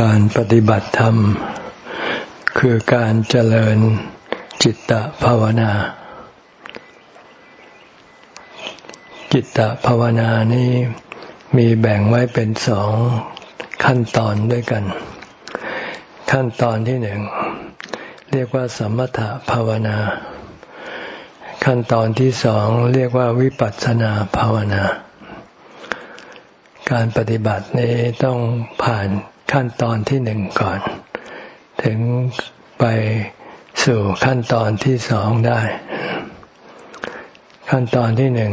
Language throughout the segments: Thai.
การปฏิบัติธรรม คือการเจริญจิตตภาวนา จิตตภาวนานี้มีแบ่งไว้เป็นสองขั้นตอนด้วยกัน ขั้นตอนที่หนึ่ง เรียกว่าสมถภาวนา ขั้นตอนที่สองเรียกว่าวิปัสสนาภาวนา การปฏิบัตินี้ต้องผ่าน ขั้นตอนที่หนึ่งก่อน ถึงไปสู่ขั้นตอนที่สองได้ ขั้นตอนที่หนึ่ง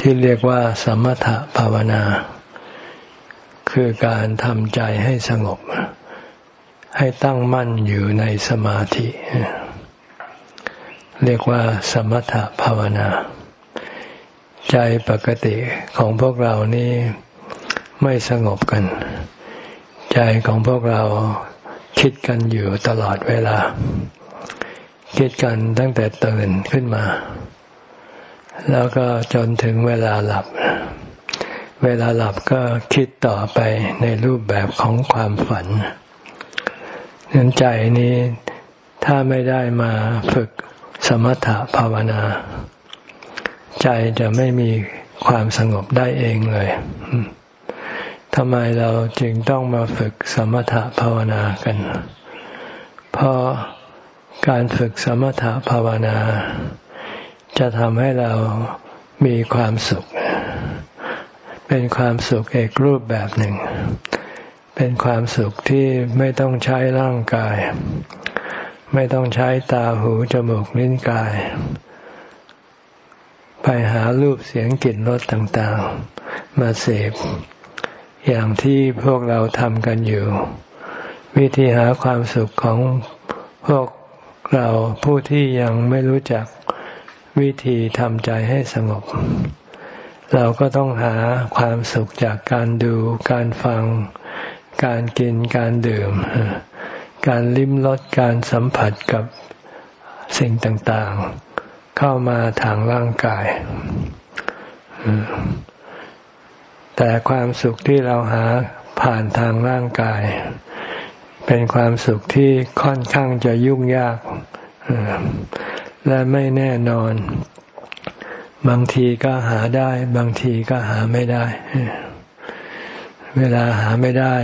ที่เรียกว่าสมถภาวนา คือการทำใจให้สงบ ให้ตั้งมั่นอยู่ในสมาธิ เรียกว่าสมถภาวนา ใจปกติของพวกเรานี่ไม่สงบกัน ใจของพวกเราคิดกันอยู่ตลอดเวลา คิดกันตั้งแต่ตื่นขึ้นมา แล้วก็จนถึงเวลาหลับ เวลาหลับก็คิดต่อไปในรูปแบบของความฝันนั้นใจนี้ถ้าไม่ได้มาฝึกสมถะภาวนา ใจจะไม่มีความสงบได้เองเลย ทำไมเราจึงต้องมาฝึกสมถะภาวนากัน เพราะการฝึกสมถะภาวนา จะทำให้เรามีความสุข เป็นความสุขเอกรูปแบบหนึ่ง เป็นความสุขที่ไม่ต้องใช้ร่างกาย ไม่ต้องใช้ตาหูจมูกลิ้นกาย ไปหารูปเสียงกลิ่นรสต่างๆ มาเสพ อย่างที่พวกเราทำกันอยู่ วิธีหาความสุขของพวกเราผู้ที่ยังไม่รู้จักวิธีทำใจให้สงบ เราก็ต้องหาความสุขจากการดู การฟัง การกิน การดื่ม การลิ้มรสการสัมผัสกับสิ่งต่างๆ เข้ามาทางร่างกาย แต่ความสุขที่เราหาผ่านทางร่างกาย เป็นความสุขที่ค่อนข้างจะยุ่งยาก และไม่แน่นอน บางทีก็หาได้ บางทีก็หาไม่ได้ เวลาหาไม่ได้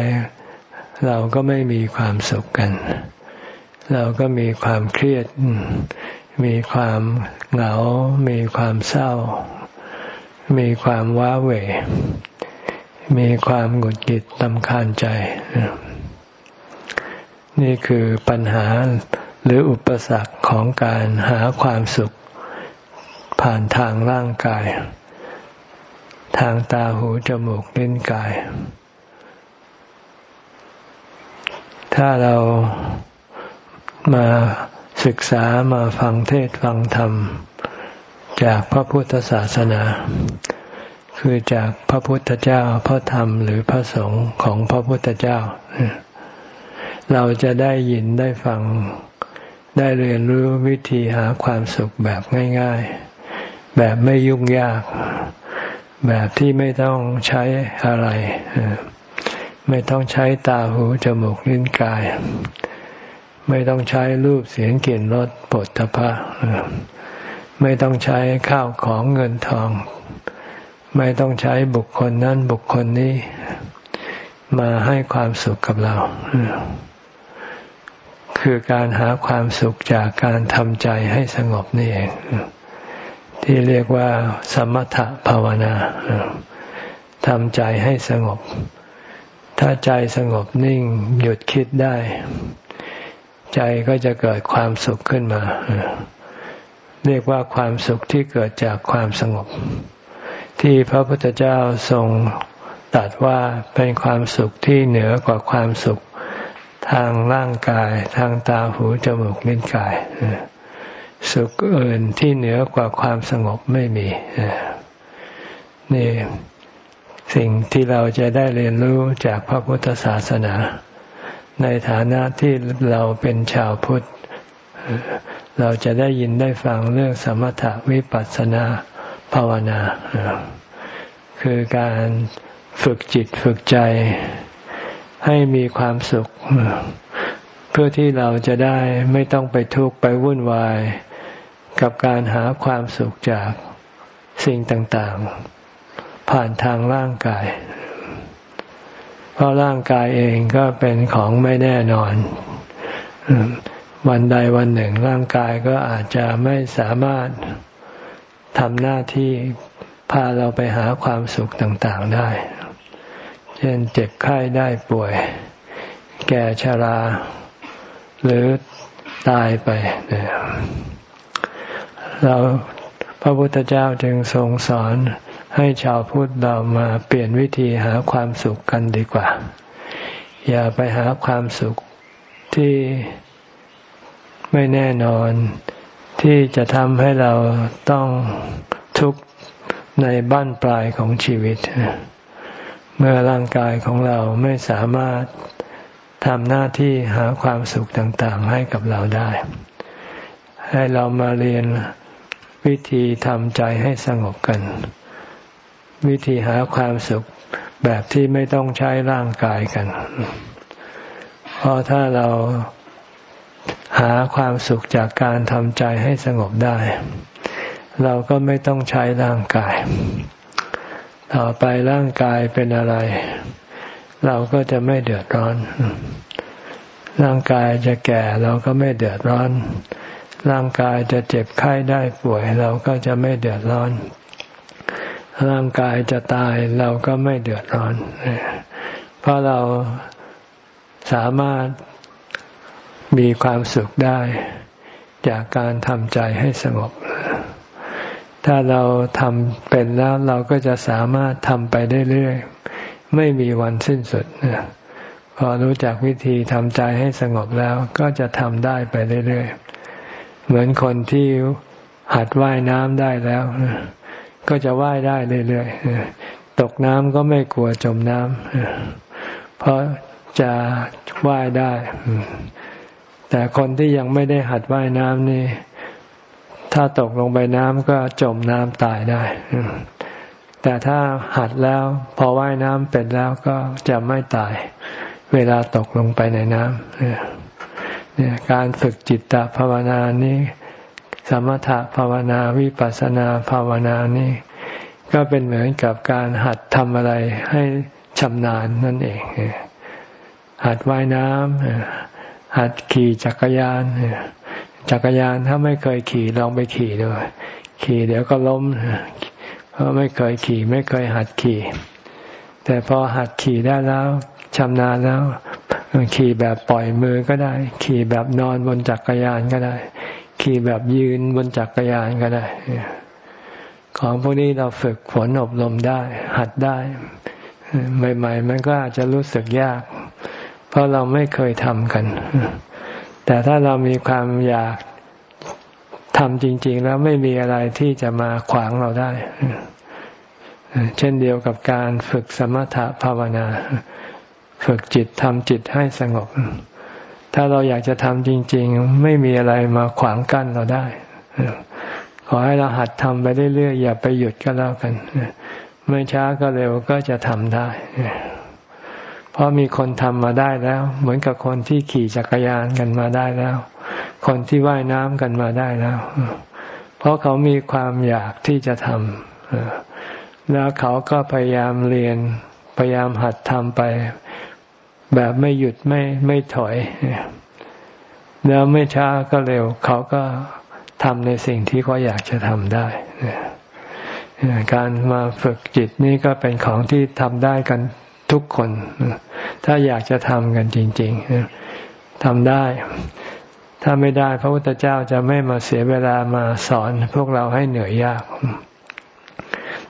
เราก็ไม่มีความสุขกัน เราก็มีความเครียด มีความเหงา มีความเศร้า มีความว้าเหว มีความหงุดหงิดลำคาญใจ นี่คือปัญหาหรืออุปสรรคของการหาความสุข ผ่านทางร่างกาย ทางตาหูจมูกลิ้นกาย ถ้าเรามาศึกษามาฟังเทศฟังธรรม จากพระพุทธศาสนา คือจากพระพุทธเจ้าพระธรรมหรือพระสงฆ์ของพระพุทธเจ้า เราจะได้ยินได้ฟังได้เรียนรู้วิธีหาความสุขแบบง่าย ๆ แบบไม่ยุ่งยาก แบบที่ไม่ต้องใช้อะไร ไม่ต้องใช้ตาหูจมูกลิ้นกาย ไม่ต้องใช้รูปเสียงกลิ่นรสปดทพะไม่ต้องใช้ข้าวของเงินทอง ไม่ต้องใช้บุคคลนั้นบุคคลนี้ มาให้ความสุขกับเรา คือการหาความสุขจากการทำใจให้สงบนี่เองที่เรียกว่า สมถภาวนาทำใจให้สงบ ถ้าใจสงบนิ่งหยุดคิดได้ ใจก็จะเกิดความสุขขึ้นมา เรียกว่าความสุขที่เกิดจากความสงบ ที่พระพุทธเจ้าทรงตรัสว่าเป็นความสุขที่เหนือกว่าความสุขทางร่างกายทางตาหูจมูกลิ้นกาย สุขอื่นที่เหนือกว่าความสงบไม่มีนี่สิ่งที่เราจะได้เรียนรู้จากพระพุทธศาสนา ในฐานะที่เราเป็นชาวพุทธ เราจะได้ยินได้ฟังเรื่องสมถะวิปัสสนา ภาวนา คือการฝึกจิตฝึกใจให้มีความสุข เพื่อที่เราจะได้ไม่ต้องไปทุกข์ไปวุ่นวาย กับการหาความสุขจากสิ่งต่างๆ ผ่านทางร่างกาย เพราะร่างกายเองก็เป็นของไม่แน่นอน วันใดวันหนึ่งร่างกายก็อาจจะไม่สามารถ ทำหน้าที่พาเราไปหาความสุขต่างๆได้ เช่นเจ็บไข้ได้ป่วย แก่ชรา หรือตายไปเราพระพุทธเจ้าจึงทรงสอนให้ชาวพุทธเรามาเปลี่ยนวิธีหาความสุขกันดีกว่า อย่าไปหาความสุขที่ไม่แน่นอน ที่จะทำให้เราต้องทุกข์ในบ้านปลายของชีวิต เมื่อร่างกายของเราไม่สามารถทำหน้าที่หาความสุขต่างๆ ให้กับเราได้ ให้เรามาเรียนวิธีทำใจให้สงบกัน วิธีหาความสุขแบบที่ไม่ต้องใช้ร่างกายกัน เพราะถ้าเรา หาความสุขจากการทำใจให้สงบได้ เราก็ไม่ต้องใช้ร่างกาย ต่อไปร่างกายเป็นอะไร เราก็จะไม่เดือดร้อน ร่างกายจะแก่เราก็ไม่เดือดร้อน ร่างกายจะเจ็บไข้ได้ป่วย เราก็จะไม่เดือดร้อน ร่างกายจะตายเราก็ไม่เดือดร้อน เพราะเราสามารถ มีความสุขได้จากการทำใจให้สงบ ถ้าเราทำเป็นแล้วเราก็จะสามารถทำไปเรื่อยๆ ไม่มีวันสิ้นสุด พอรู้จักวิธีทำใจให้สงบแล้วก็จะทำได้ไปเรื่อยๆ เหมือนคนที่หัดว่ายน้ำได้แล้ว ก็จะว่ายได้เรื่อยๆ ตกน้ำก็ไม่กลัวจมน้ำ เพราะจะว่ายได้ แต่คนที่ยังไม่ได้หัดว่ายน้ำนี่ ถ้าตกลงไปน้ำก็จมน้ำตายได้ แต่ถ้าหัดแล้วพอว่ายน้ำเป็นแล้วก็จะไม่ตาย เวลาตกลงไปในน้ำเนี่ยการฝึกจิตตภาวนานี้ สมถะภาวนาวิปัสสนาภาวนานี่ก็เป็นเหมือนกับการหัดทำอะไรให้ชำนาญนั่นเอง หัดว่ายน้ำ หัดขี่จักรยาน จักรยานถ้าไม่เคยขี่ลองไปขี่ดูขี่เดี๋ยวก็ล้มเพราะไม่เคยขี่ไม่เคยหัดขี่ แต่พอหัดขี่ได้แล้วชำนาญแล้ว ขี่แบบปล่อยมือก็ได้ ขี่แบบนอนบนจักรยานก็ได้ ขี่แบบยืนบนจักรยานก็ได้ ของพวกนี้เราฝึกฝนอบรมได้ หัดได้ใหม่ๆมันก็อาจจะรู้สึกยาก เพราะเราไม่เคยทำกัน แต่ถ้าเรามีความอยากทำจริง ๆ แล้วไม่มีอะไรที่จะมาขวางเราได้ เช่นเดียวกับการฝึกสมถะภาวนา ฝึกจิตทำจิตให้สงบ ถ้าเราอยากจะทำจริง ๆ ไม่มีอะไรมาขวางกั้นเราได้ ขอให้เราหัดทำไปเรื่อยๆอย่าไปหยุดก็แล้วกัน ไม่ช้าก็เร็วก็จะทำได้ เพราะมีคนทำมาได้แล้ว เหมือนกับคนที่ขี่จักรยานกันมาได้แล้ว คนที่ว่ายน้ำกันมาได้แล้ว เพราะเขามีความอยากที่จะทำแล้วเขาก็พยายามเรียน พยายามหัดทำไป แบบไม่หยุดไม่ไม่ถอย แล้วไม่ช้าก็เร็ว เขาก็ทำในสิ่งที่เขาอยากจะทำได้การมาฝึกจิตนี่ก็เป็นของที่ทำได้กัน ทุกคน ถ้าอยากจะทำกันจริงๆทำได้ ถ้าไม่ได้พระพุทธเจ้าจะไม่มาเสียเวลามาสอน พวกเราให้เหนื่อยยาก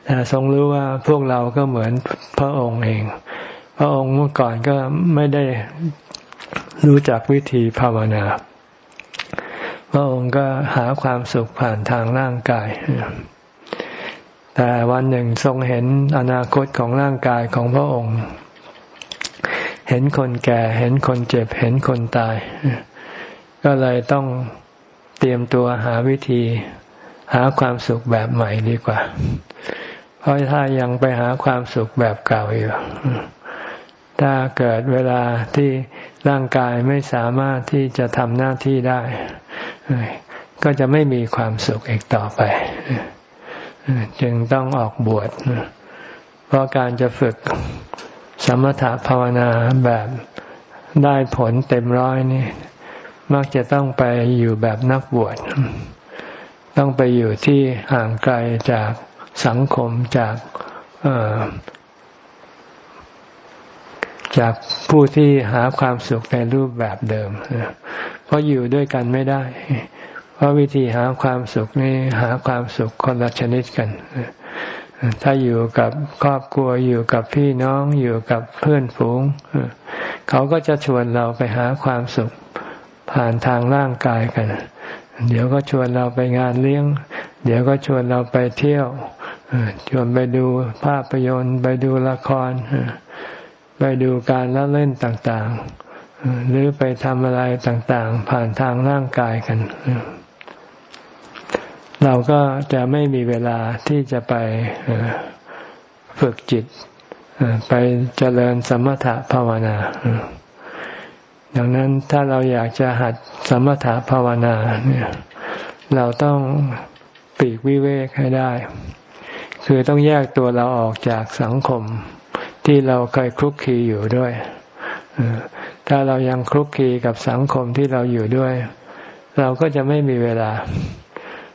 แต่ทรงรู้ว่าพวกเราก็เหมือนพระองค์เอง พระองค์เมื่อก่อนก็ไม่ได้รู้จักวิธีภาวนา พระองค์ก็หาความสุขผ่านทางร่างกาย แต่วันหนึ่งทรงเห็นอนาคตของร่างกายของพระองค์ เห็นคนแก่ เห็นคนเจ็บ เห็นคนตาย ก็เลยต้องเตรียมตัวหาวิธีหาความสุขแบบใหม่ดีกว่า เพราะถ้ายังไปหาความสุขแบบเก่าอยู่ ถ้าเกิดเวลาที่ร่างกายไม่สามารถที่จะทำหน้าที่ได้ ก็จะไม่มีความสุขอีกต่อไป จึงต้องออกบวช เพราะการจะฝึกสมถะภาวนาแบบได้ผลเต็มร้อยนี่ มักจะต้องไปอยู่แบบนักบวช ต้องไปอยู่ที่ห่างไกลจากสังคมจากจากผู้ที่หาความสุขในรูปแบบเดิม เพราะอยู่ด้วยกันไม่ได้ ราะวิธีหาความสุขนี่หาความสุขคนละชนิดกัน ถ้าอยู่กับครอบครัวอยู่กับพี่น้องอยู่กับเพื่อนฝูง เขาก็จะชวนเราไปหาความสุขผ่านทางร่างกายกัน เดี๋ยวก็ชวนเราไปงานเลี้ยง เดี๋ยวก็ชวนเราไปเที่ยวชวนไปดูภาพยนตร์ไปดูละคร ไปดูการละเล่นต่างๆ หรือไปทำอะไรต่างๆ ผ่านทางร่างกายกัน เราก็จะไม่มีเวลาที่จะไปฝึกจิต ไปเจริญสมถะภาวนาดังนั้นถ้าเราอยากจะหัดสมถะภาวนาเนี่ยเราต้องปีกวิเวกให้ได้ คือต้องแยกตัวเราออกจากสังคมที่เราเคยคลุกคลีอยู่ด้วย ถ้าเรายังคลุกคลีกับสังคมที่เราอยู่ด้วย เราก็จะไม่มีเวลา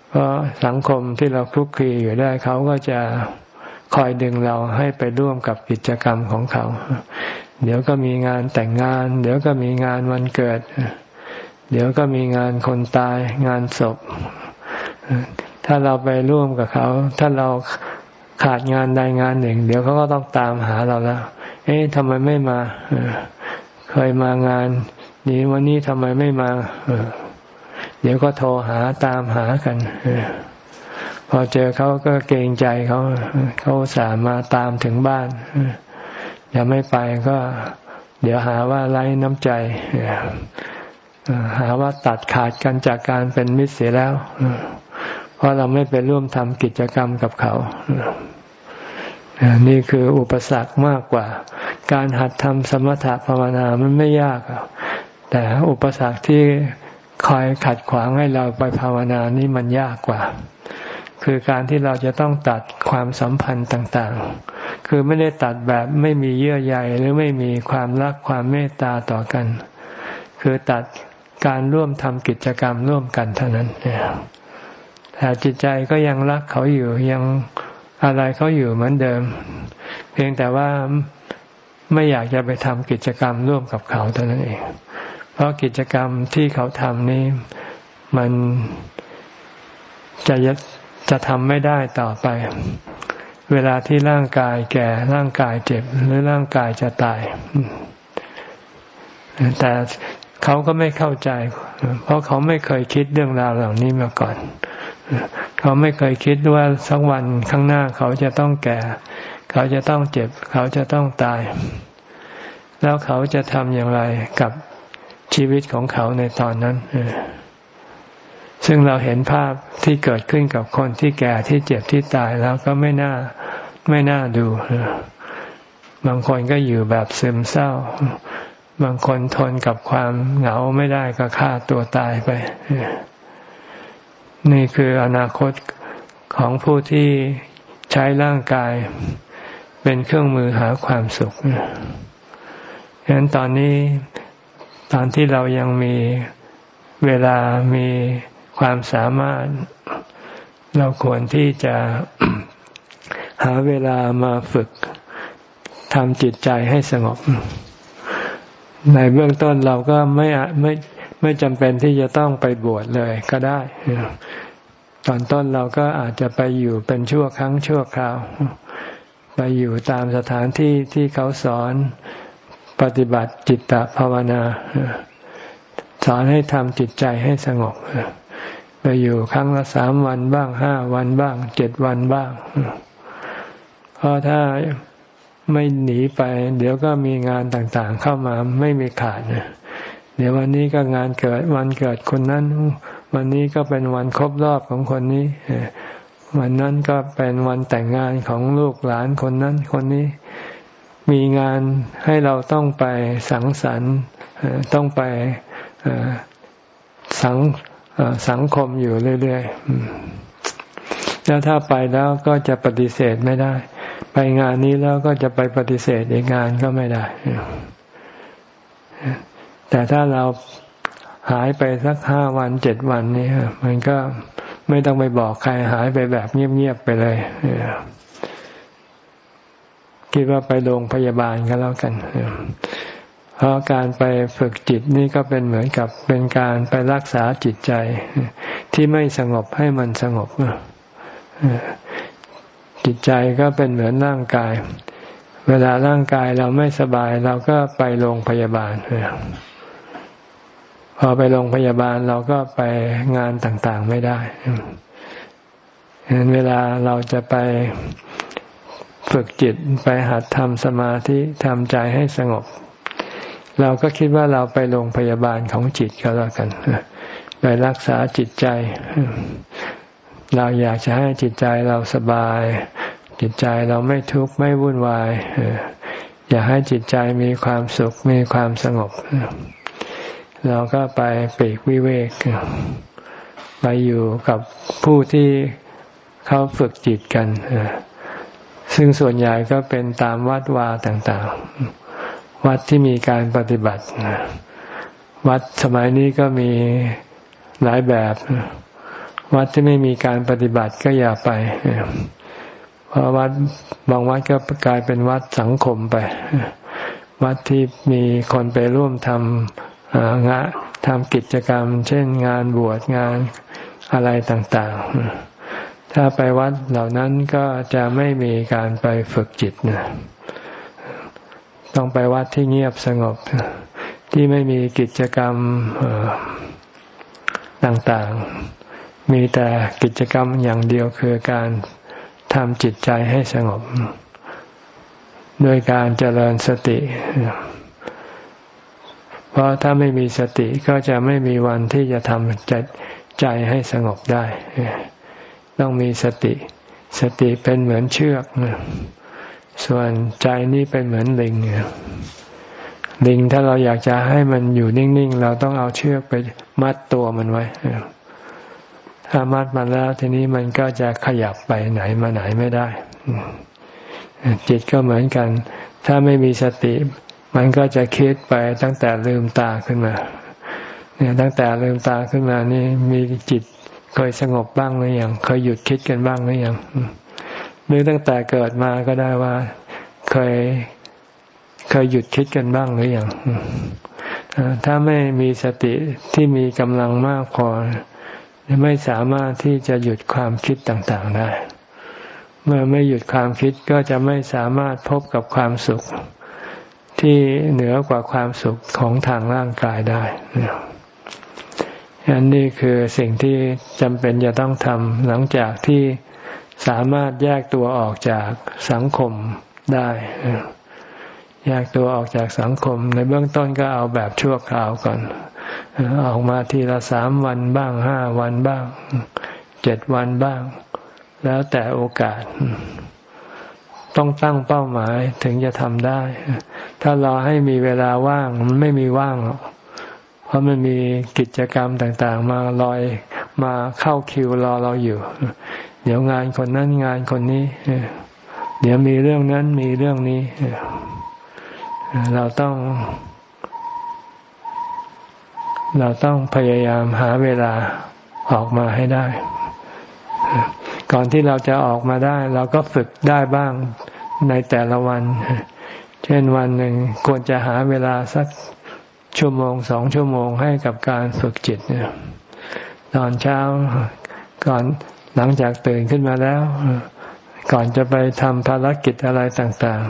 เพราะสังคมที่เราคลุกคลีอยู่ได้เขาก็จะคอยดึงเราให้ไปร่วมกับกิจกรรมของเขา เดี๋ยวก็มีงานแต่งงาน เดี๋ยวก็มีงานวันเกิด เดี๋ยวก็มีงานคนตาย งานศพ ถ้าเราไปร่วมกับเขา ถ้าเราขาดงานใดงานหนึ่ง เดี๋ยวเขาก็ต้องตามหาเราแล้ว เอ๊ะทำไมไม่มา เคยมางาน นี้วันนี้ทำไมไม่มา เเดี๋ยวก็โทรหาตามหากันพอเจอเขาก็เกรงใจเขาเขาสามาตามถึงบ้านอย่าไม่ไปก็ เดี๋ยวหาว่าไร้น้ำใจหาว่าตัดขาดกันจากการเป็นมิตรเสียแล้ว เพราะเราไม่ไปร่วมทำกิจกรรมกับเขา นี่คืออุปสรรคมากกว่า การหัดทำสมถะภาวนามันไม่ยากแต่อุปสรรคที่ คอยขัดขวางให้เราไปภาวนานี่มันยากกว่า คือการที่เราจะต้องตัดความสัมพันธ์ต่างๆ คือไม่ได้ตัดแบบไม่มีเยื่อใยหรือไม่มีความรักความเมตตาต่อกัน คือตัดการร่วมทำกิจกรรมร่วมกันเท่านั้นแต่จิตใจก็ยังรักเขาอยู่ยังอะไรเขาอยู่เหมือนเดิม เพียงแต่ว่าไม่อยากจะไปทำกิจกรรมร่วมกับเขาเท่านั้นเอง เพราะกิจกรรมที่เขาทำนี้ มันจะยึดจะทำไม่ได้ต่อไป เวลาที่ร่างกายแก่ร่างกายเจ็บ หรือร่างกายจะตาย แต่เขาก็ไม่เข้าใจ เพราะเขาไม่เคยคิดเรื่องราวเหล่านี้มาก่อน เขาไม่เคยคิดว่าสักวันข้างหน้าเขาจะต้องแก่ เขาจะต้องเจ็บ เขาจะต้องตาย แล้วเขาจะทำอย่างไรกับ ชีวิตของเขาในตอนนั้นซึ่งเราเห็นภาพที่เกิดขึ้นกับคนที่แก่ที่เจ็บที่ตายแล้วก็ไม่น่าไม่น่าดู บางคนก็อยู่แบบซึมเศร้า บางคนทนกับความเหงาไม่ได้ก็ฆ่าตัวตายไป นี่คืออนาคตของผู้ที่ใช้ร่างกาย เป็นเครื่องมือหาความสุขฉะนั้นตอนนี้ ตอนที่เรายังมีเวลามีความสามารถ เราควรที่จะหาเวลามาฝึกทำจิตใจให้สงบ ในเบื้องต้นเราก็ไม่ไม่ไม่จำเป็นที่จะต้องไปบวชเลยก็ได้ ตอนต้นเราก็อาจจะไปอยู่เป็นชั่วครั้งชั่วคราว ไปอยู่ตามสถานที่ที่เขาสอน ปฏิบัติจิตตภาวนา สอนให้ทำจิตใจให้สงบไปอยู่ครั้งละสามวันบ้างห้าวันบ้างเจ็ดวันบ้าง เพราะถ้าไม่หนีไป เดี๋ยวก็มีงานต่างๆ เข้ามาไม่มีขาดเดี๋ยววันนี้ก็งานเกิดวันเกิดคนนั้น วันนี้ก็เป็นวันครบรอบของคนนี้ วันนั้นก็เป็นวันแต่งงานของลูกหลานคนนั้นคนนี้ มีงานให้เราต้องไปสังสรรค์ต้องไปสังสังคมอยู่เรื่อยๆ แล้วถ้าไปแล้วก็จะปฏิเสธไม่ได้ ไปงานนี้แล้วก็จะไปปฏิเสธอีกงานก็ไม่ได้ แต่ถ้าเราหายไปสักห้าวันเจ็ดวันนี้มันก็ไม่ต้องไปบอกใครหายไปแบบเงียบๆไปเลย คิดว่าไปโรงพยาบาลก็แล้วกัน เพราะการไปฝึกจิตนี่ก็เป็นเหมือนกับเป็นการไปรักษาจิตใจ ที่ไม่สงบให้มันสงบจิตใจก็เป็นเหมือนร่างกาย เวลาร่างกายเราไม่สบาย เราก็ไปโรงพยาบาลพอไปโรงพยาบาลเราก็ไปงานต่างๆไม่ได้เห็นเวลาเราจะไป ฝึกจิตไปหัดทำสมาธิทำใจให้สงบ เราก็คิดว่าเราไปโรงพยาบาลของจิตก็แล้วกันไปรักษาจิตใจ เราอยากจะให้จิตใจเราสบาย จิตใจเราไม่ทุกข์ไม่วุ่นวายอยากให้จิตใจมีความสุขมีความสงบ เราก็ไปปีกวิเวก ไปอยู่กับผู้ที่เขาฝึกจิตกัน ซึ่งส่วนใหญ่ก็เป็นตามวัดวาต่างๆ วัดที่มีการปฏิบัติ วัดสมัยนี้ก็มีหลายแบบ วัดที่ไม่มีการปฏิบัติก็อย่าไป เพราะวัดบางวัดก็กลายเป็นวัดสังคมไป วัดที่มีคนไปร่วมทำงานทำกิจกรรม เช่นงานบวชงานอะไรต่าง ๆ ถ้าไปวัดเหล่านั้นก็จะไม่มีการไปฝึกจิตนะต้องไปวัดที่เงียบสงบ ที่ไม่มีกิจกรรมต่างๆ มีแต่กิจกรรมอย่างเดียวคือการทำจิตใจให้สงบด้วยการเจริญสติ เพราะถ้าไม่มีสติก็จะไม่มีวันที่จะทำใจให้สงบได้ ต้องมีสติ สติเป็นเหมือนเชือกส่วนใจนี่เป็นเหมือนลิงลิงถ้าเราอยากจะให้มันอยู่นิ่งๆ เราต้องเอาเชือกไปมัดตัวมันไว้ถ้ามัดมันแล้วทีนี้มันก็จะขยับไปไหนมาไหนไม่ได้ จิตก็เหมือนกัน ถ้าไม่มีสติ มันก็จะคิดไปตั้งแต่ลืมตาขึ้นมา เนี่ยตั้งแต่ลืมตาขึ้นมานี่มีจิต เคยสงบบ้างหรือยังเคยหยุดคิดกันบ้างหรือยังหรือตั้งแต่เกิดมาก็ได้ว่า เคยเคยหยุดคิดกันบ้างหรือยังถ้าไม่มีสติที่มีกำลังมากพอไม่สามารถที่จะหยุดความคิดต่างๆได้ เมื่อไม่หยุดความคิดก็จะไม่สามารถพบกับความสุขที่เหนือกว่าความสุขของทางร่างกายได้ อันนี้คือสิ่งที่จำเป็นจะต้องทำหลังจากที่สามารถแยกตัวออกจากสังคมได้ แยกตัวออกจากสังคม ในเบื้องต้นก็เอาแบบชั่วคราวก่อน ออกมาทีละสามวันบ้างห้าวันบ้างเจ็ดวันบ้าง แล้วแต่โอกาส ต้องตั้งเป้าหมายถึงจะทำได้ ถ้ารอให้มีเวลาว่างมันไม่มีว่างหรอก เพราะมันมีกิจกรรมต่างๆ มาลอยมาเข้าคิวรอเราอยู่ เดี๋ยวงานคนนั้นงานคนนี้ เดี๋ยวมีเรื่องนั้นมีเรื่องนี้ เราต้อง เราต้องพยายามหาเวลาออกมาให้ได้ ก่อนที่เราจะออกมาได้ เราก็ฝึกได้บ้างในแต่ละวัน เช่นวันหนึ่งควรจะหาเวลาสัก ชั่วโมงสองชั่วโมงให้กับการฝึกจิตเนี่ยตอนเช้าก่อนหลังจากตื่นขึ้นมาแล้ว ก่อนจะไปทำภารกิจอะไรต่าง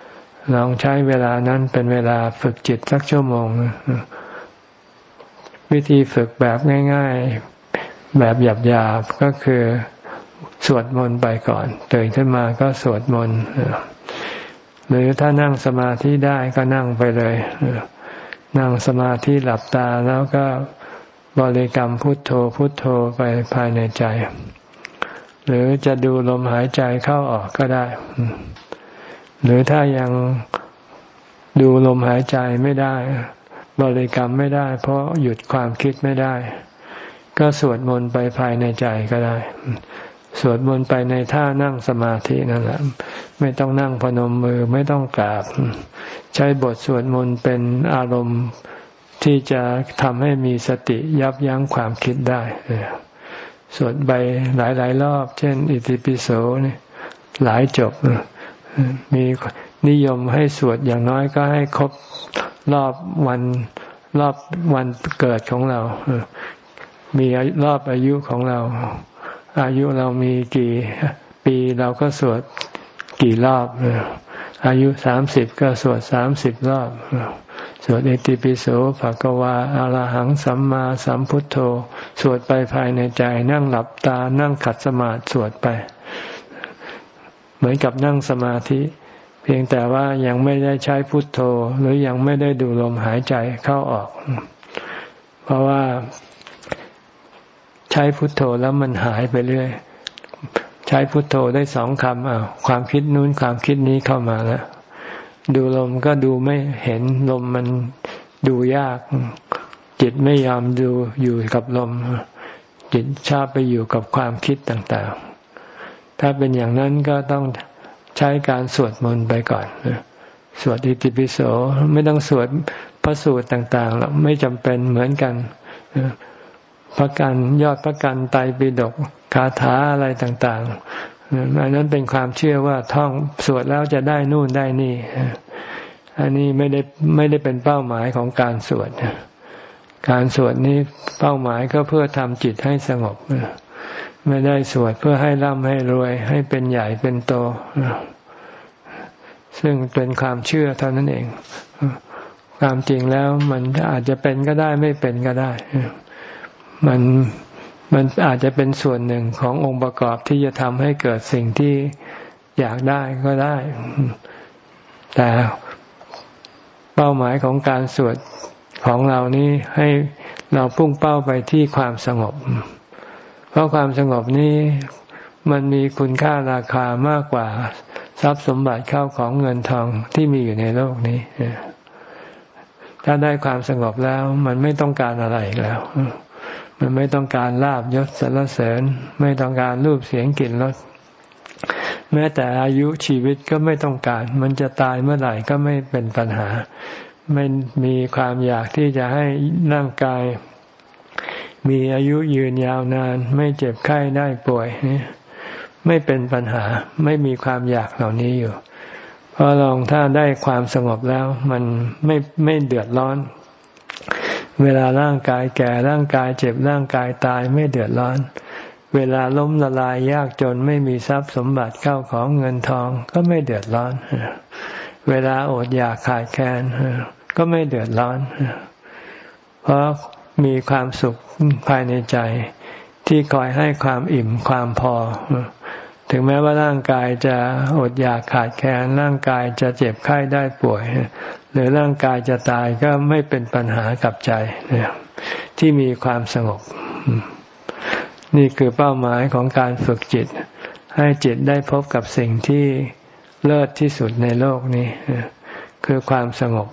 ๆลองใช้เวลานั้นเป็นเวลาฝึกจิตสักชั่วโมง วิธีฝึกแบบง่าย ๆ แบบหยาบๆก็คือสวดมนต์ไปก่อน ตื่นขึ้นมาก็สวดมนต์หรือถ้านั่งสมาธิได้ก็นั่งไปเลย นั่งสมาธิหลับตาแล้วก็บริกรรมพุทโธพุทโธไปภายในใจ หรือจะดูลมหายใจเข้าออกก็ได้ หรือถ้ายังดูลมหายใจไม่ได้ บริกรรมไม่ได้ เพราะหยุดความคิดไม่ได้ ก็สวดมนต์ไปภายในใจก็ได้ สวดมนต์ไปในท่านั่งสมาธินั่นแหละไม่ต้องนั่งพนมมือไม่ต้องกราบ ใช้บทสวดมนต์เป็นอารมณ์ที่จะทำให้มีสติยับยั้งความคิดได้สวดไปหลาย ๆ รอบ เช่น อิติปิโสนี่หลายจบ มีนิยมให้สวดอย่างน้อยก็ให้ครบรอบวันรอบวันเกิดของเรา มีรอบอายุของเรา อายุเรามีกี่ปีเราก็สวดกี่รอบอายุสามสิบก็สวดสามสิบรอบสวดเอติปิโสภะกวาอารหังสัมมาสัมพุทโธ สวดไปภายในใจ นั่งหลับตา นั่งขัดสมาธิสวดไป เหมือนกับนั่งสมาธิ เพียงแต่ว่ายังไม่ได้ใช้พุทโธ หรือยังไม่ได้ดูลมหายใจเข้าออก เพราะว่า ใช้พุทโธแล้วมันหายไปเรื่อย ใช้พุทโธได้สองคำอ้าความคิดนู้นความคิดนี้เข้ามาแล้วดูลมก็ดูไม่เห็นลมมันดูยาก จิตไม่ยอมดูอยู่กับลม จิตชอบไปอยู่กับความคิดต่างๆ ถ้าเป็นอย่างนั้นก็ต้องใช้การสวดมนต์ไปก่อนสวดอิติปิโสไม่ต้องสวดพระสูตรต่างๆหรอกไม่จำเป็นเหมือนกัน พระกันยอดพระกันไตปิฎกคาถาอะไรต่างๆอันนั้นเป็นความเชื่อว่าท่องสวดแล้วจะได้นู่นได้นี่ อันนี้ไม่ได้ไม่ได้เป็นเป้าหมายของการสวดการสวดนี้เป้าหมายก็เพื่อทำจิตให้สงบไม่ได้สวดเพื่อให้ร่ำให้รวย ให้เป็นใหญ่เป็นโตซึ่งเป็นความเชื่อเท่านั้นเอง ความจริงแล้วมันอาจจะเป็นก็ได้ไม่เป็นก็ได้ มันมันอาจจะเป็นส่วนหนึ่งขององค์ประกอบที่จะทำให้เกิดสิ่งที่อยากได้ก็ได้ แต่เป้าหมายของการสวดของเรานี้ให้เราพุ่งเป้าไปที่ความสงบ เพราะความสงบนี้มันมีคุณค่าราคามากกว่าทรัพย์สมบัติเข้าของเงินทองที่มีอยู่ในโลกนี้ ถ้าได้ความสงบแล้ว มันไม่ต้องการอะไรแล้ว มันไม่ต้องการลาบยศสรรเสริญ ไม่ต้องการรูปเสียงกลิ่นรสแม้แต่อายุชีวิตก็ไม่ต้องการ มันจะตายเมื่อไหร่ก็ไม่เป็นปัญหา ไม่มีความอยากที่จะให้ร่างกาย มีอายุยืนยาวนาน ไม่เจ็บไข้ได้ป่วยนี่ไม่เป็นปัญหาไม่มีความอยากเหล่านี้อยู่ เพราะลองถ้าได้ความสงบแล้ว มันไม่ไม่เดือดร้อน เวลาร่างกายแก่ร่างกายเจ็บร่างกายตายไม่เดือดร้อน เวลาล้มละลายยากจนไม่มีทรัพย์สมบัติเข้าของเงินทองก็ไม่เดือดร้อน เวลาอดอยากขาดแคลนก็ไม่เดือดร้อน เพราะมีความสุขภายในใจ ที่คอยให้ความอิ่มความพอ ถึงแม้ว่าร่างกายจะอดอยากขาดแคลนร่างกายจะเจ็บไข้ได้ป่วย หรือร่างกายจะตายก็ไม่เป็นปัญหากับใจที่มีความสงบ นี่คือเป้าหมายของการฝึกจิต ให้จิตได้พบกับสิ่งที่เลิศที่สุดในโลกนี้ คือความสงบ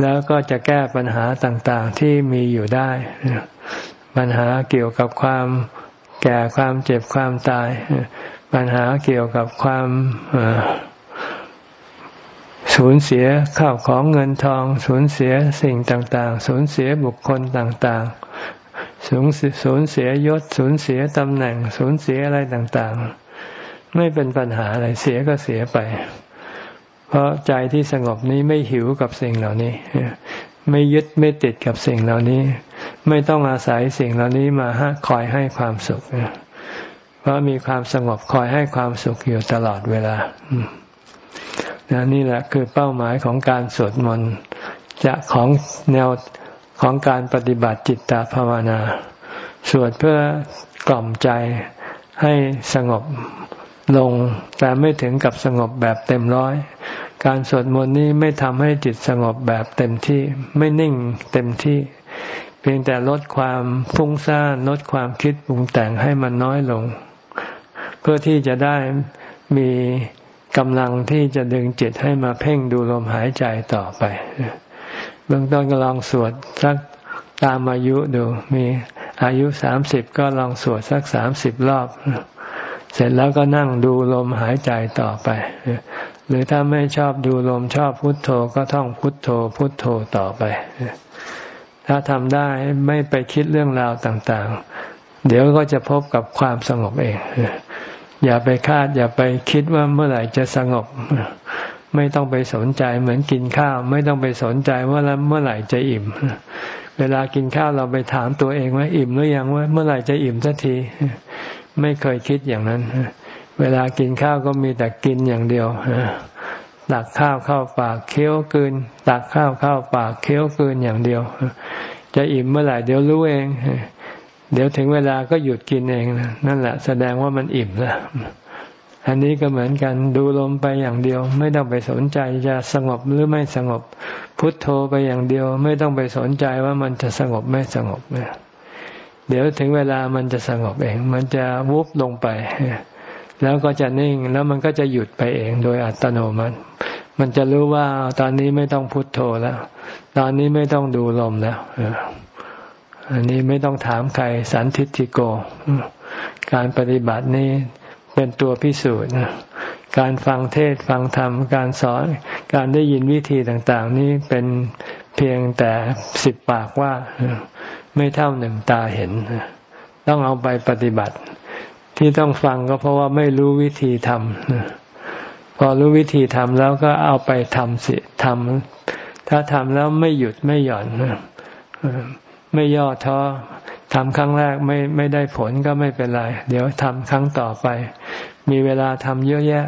แล้วก็จะแก้ปัญหาต่าง ๆ ที่มีอยู่ได้ ปัญหาเกี่ยวกับความแก่ความเจ็บความตาย ปัญหาเกี่ยวกับความ สูญเสียข้าวของเงินทอง สูญเสียสิ่งต่างๆ สูญเสียบุคคลต่างๆ สูญสูญเสียยศ สูญเสียตำแหน่ง สูญเสียอะไรต่างๆ ไม่เป็นปัญหาอะไรเสียก็เสียไป เพราะใจที่สงบนี้ไม่หิวกับสิ่งเหล่านี้ ไม่ยึดไม่ติดกับสิ่งเหล่านี้ ไม่ต้องอาศัยสิ่งเหล่านี้มาคอยให้ความสุข เพราะมีความสงบคอยให้ความสุขอยู่ตลอดเวลา นี่แหละคือเป้าหมายของการสวดมนต์จะของแนวของการปฏิบัติจิตตภาวนา สวดเพื่อกล่อมใจให้สงบลง แต่ไม่ถึงกับสงบแบบเต็มร้อย การสวดมนต์นี้ไม่ทำให้จิตสงบแบบเต็มที่ไม่นิ่งเต็มที่ เพียงแต่ลดความฟุ้งซ่านลดความคิดปรุงแต่งให้มันน้อยลง เพื่อที่จะได้มี กำลังที่จะดึงจิตให้มาเพ่งดูลมหายใจต่อไป เบื้องต้นก็ลองสวดสักตามอายุดู มีอายุสามสิบก็ลองสวดสักสามสิบรอบ เสร็จแล้วก็นั่งดูลมหายใจต่อไป หรือถ้าไม่ชอบดูลมชอบพุทโธก็ท่องพุทโธ พุทโธต่อไป ถ้าทำได้ไม่ไปคิดเรื่องราวต่าง ๆ เดี๋ยวก็จะพบกับความสงบเอง อย่าไปคาด อย่าไปคิดว่าเมื่อไหร่จะสงบ ไม่ต้องไปสนใจเหมือนกินข้าว ไม่ต้องไปสนใจว่าเมื่อไหร่จะอิ่ม เวลากินข้าวเราไปถามตัวเองว่าอิ่มหรือยังว่าเมื่อไหร่จะอิ่มสักที ไม่เคยคิดอย่างนั้น เวลากินข้าวก็มีแต่กินอย่างเดียวตักข้าวเข้าปากเคี้ยวกืนตักข้าวเข้าปากเคี้ยวกืนอย่างเดียว จะอิ่มเมื่อไหร่เดี๋ยวรู้เอง เดี๋ยวถึงเวลาก็หยุดกินเองนั่นแหละแสดงว่ามันอิ่มแล้วอันนี้ก็เหมือนกันดูลมไปอย่างเดียว ไม่ต้องไปสนใจจะสงบหรือไม่สงบ พุทโธไปอย่างเดียว ไม่ต้องไปสนใจว่ามันจะสงบไม่สงบเนี่ยเดี๋ยวถึงเวลามันจะสงบเอง มันจะวุบลงไป แล้วก็จะนิ่งแล้วมันก็จะหยุดไปเองโดยอัตโนมัติ มันจะรู้ว่าตอนนี้ไม่ต้องพุทโธแล้ว ตอนนี้ไม่ต้องดูลมแล้ว อันนี้ไม่ต้องถามใครสันทิติโก การปฏิบัตินี้เป็นตัวพิสูจน์การฟังเทศฟังธรรม การสอน การได้ยินวิธีต่าง ๆ นี้เป็นเพียงแต่สิบปากว่า ไม่เท่าหนึ่งตาเห็น ต้องเอาไปปฏิบัติ ที่ต้องฟังก็เพราะว่าไม่รู้วิธีทำพอรู้วิธีทำแล้วก็เอาไปทำสิทำถ้าทำแล้วไม่หยุดไม่หย่อน ไม่ย่อท้อทำครั้งแรกไม่ไม่ได้ผลก็ไม่เป็นไร เดี๋ยวทำครั้งต่อไป มีเวลาทำเยอะแยะ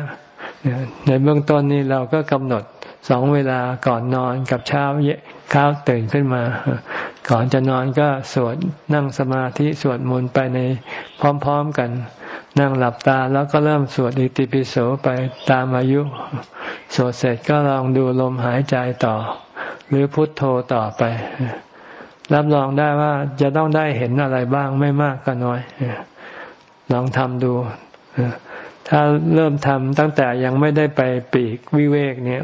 ในเบื้องต้นนี้เราก็กำหนดสองเวลาก่อนนอนกับเช้าเช้าตื่นขึ้นมา ก่อนจะนอนก็สวดนั่งสมาธิสวดมนต์ไปในพร้อมๆกัน นั่งหลับตาแล้วก็เริ่มสวดอิติปิโสไปตามอายุ สวดเสร็จก็ลองดูลมหายใจต่อ หรือพุทโธต่อไป รับรองได้ว่าจะต้องได้เห็นอะไรบ้างไม่มากก็น้อยลองทำดูถ้าเริ่มทำตั้งแต่ยังไม่ได้ไปปีกวิเวกเนี่ย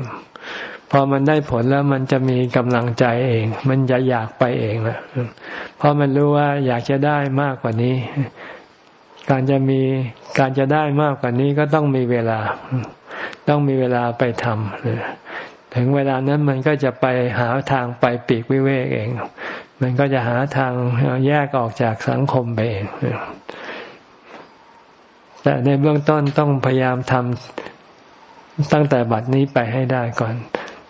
พอมันได้ผลแล้วมันจะมีกำลังใจเอง มันจะอยากไปเองละเพราะมันรู้ว่าอยากจะได้มากกว่านี้ การจะมีการจะได้มากกว่านี้ก็ต้องมีเวลา ต้องมีเวลาไปทำถึงเวลานั้นมันก็จะไปหาทางไปปีกวิเวกเอง มันก็จะหาทางแยกออกจากสังคมไปเองแต่ในเบื้องต้นต้องพยายามทำตั้งแต่บัดนี้ไปให้ได้ก่อน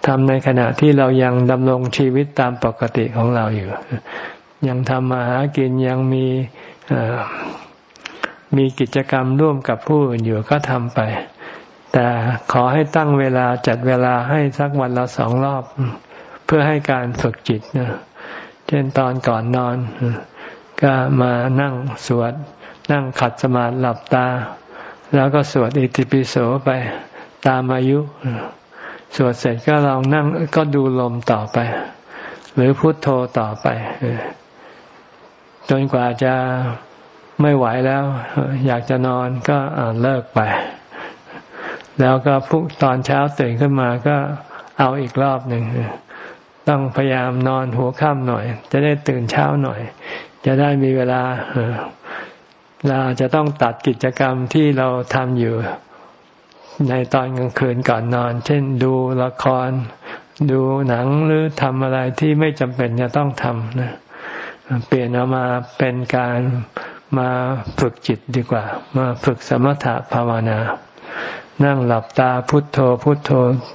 ทำในขณะที่เรายังดำรงชีวิตตามปกติของเราอยู่ ยังทำมาหากินยังมีมีกิจกรรมร่วมกับผู้อื่นอยู่ก็ทำไป แต่ขอให้ตั้งเวลาจัดเวลาให้สักวันละสองรอบ เพื่อให้การฝึกจิตนะ เช่นตอนก่อนนอน ก็มานั่งสวด นั่งขัดสมาธิหลับตา แล้วก็สวดอิติปิโสไปตามอายุ สวดเสร็จก็ลองนั่งก็ดูลมต่อไป หรือพุโทโธต่อไปจนกว่าจะไม่ไหวแล้ว อยากจะนอนก็เลิกไป แล้วก็พุกตอนเช้าตื่นขึ้นมาก็เอาอีกรอบหนึ่ง ต้องพยายามนอนหัวค่ำหน่อย จะได้ตื่นเช้าหน่อย จะได้มีเวลาเราจะต้องตัดกิจกรรมที่เราทำอยู่ในตอนกลางคืนก่อนนอน เช่นดูละคร ดูหนังหรือทำอะไรที่ไม่จำเป็นจะต้องทำนะเปลี่ยนเอามาเป็นการมาฝึกจิตดีกว่า มาฝึกสมถะภาวนา นั่งหลับตาพุทโธพุทโธ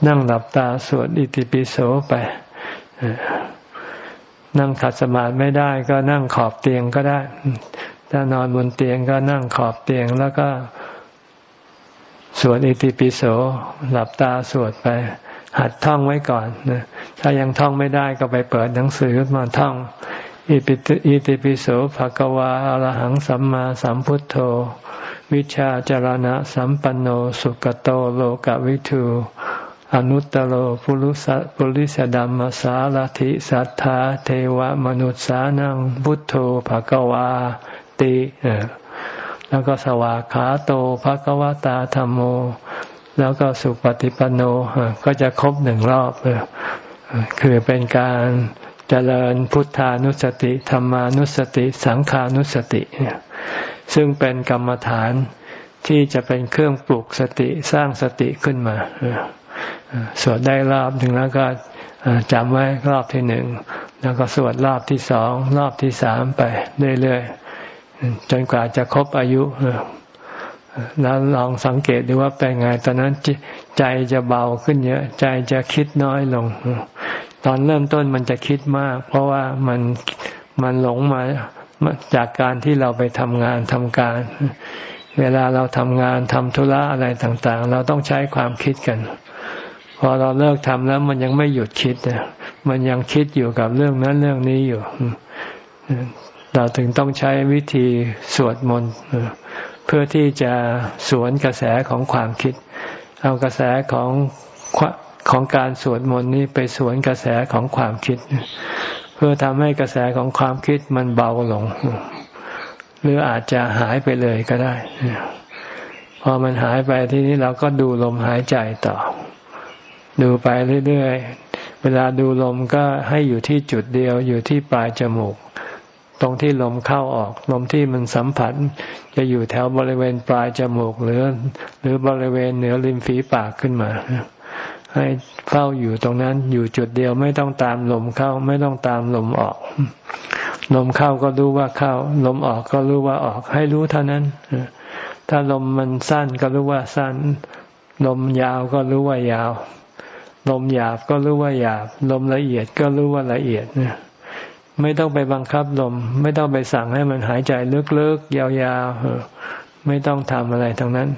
นั่งหลับตาสวดอิติปิโสไป นั่งขัดสมาธิไม่ได้ก็นั่งขอบเตียงก็ได้ ถ้านอนบนเตียงก็นั่งขอบเตียงแล้วก็สวดอิติปิโสหลับตาสวดไป หัดท่องไว้ก่อนถ้ายังท่องไม่ได้ก็ไปเปิดหนังสือมาท่องอิปิอิติปิโสภะกวาอรหังสัมมาสัมพุทโธ วิชาจารณะสัมปันโนสุกโตโลกวิทู อนุตตโรปุรุสปุริสดัมมสารถิสัทธาเทวมนุษสานังพุทโธภะกวาติแล้วก็สวากขาโตภะกวตาธรรมโม แล้วก็สุปฏิปันโนก็จะครบหนึ่งรอบคือเป็นการเจริญพุทธานุสติธรรมานุสติ สังขานุสติ ซึ่งเป็นกรรมฐานที่จะเป็นเครื่องปลุกสติสร้างสติขึ้นมา สวดได้รอบหนึ่งแล้วก็จำไว้รอบที่หนึ่งแล้วก็สวดรอบที่สองรอบที่สามไปเรื่อยๆจนกว่าจะครบอายุแล้วลองสังเกตดูว่าเป็นไง ตอนนั้นใจจะเบาขึ้นเยอะ ใจจะคิดน้อยลง ตอนเริ่มต้นมันจะคิดมาก เพราะว่ามันมันหลงมาจากการที่เราไปทำงานทำการ เวลาเราทำงานทำธุระอะไรต่าง ๆ เราต้องใช้ความคิดกัน อเราเลิกทำแล้วมันยังไม่หยุดคิดนมันยังคิดอยู่กับเรื่องนั้นเรื่องนี้อยู่ เราถึงต้องใช้วิธีสวดมนต์เพื่อที่จะสวนกระแสของความคิด เอากระแสของของการสวดมนต์นี้ไปสวนกระแสของความคิด เพื่อทำให้กระแสของความคิดมันเบาลง หรืออาจจะหายไปเลยก็ได้ พอมันหายไปทีนี้เราก็ดูลมหายใจต่อ ดูไปเรื่อยๆ เวลาดูลมก็ให้อยู่ที่จุดเดียว อยู่ที่ปลายจมูก ตรงที่ลมเข้าออก ลมที่มันสัมผัส จะอยู่แถวบริเวณปลายจมูกหรือ หรือบริเวณเหนือริมฝีปากขึ้นมา ให้เฝ้าอยู่ตรงนั้น อยู่จุดเดียวไม่ต้องตามลมเข้า ไม่ต้องตามลมออก ลมเข้าก็รู้ว่าเข้า ลมออกก็รู้ว่าออก ให้รู้เท่านั้นถ้าลมมันสั้นก็รู้ว่าสั้น ลมยาวก็รู้ว่ายาว ลมหยาบก็รู้ว่าหยาบ ลมละเอียดก็รู้ว่าละเอียดเนี่ยไม่ต้องไปบังคับลม ไม่ต้องไปสั่งให้มันหายใจลึกๆยาวๆไม่ต้องทำอะไรทั้งนั้น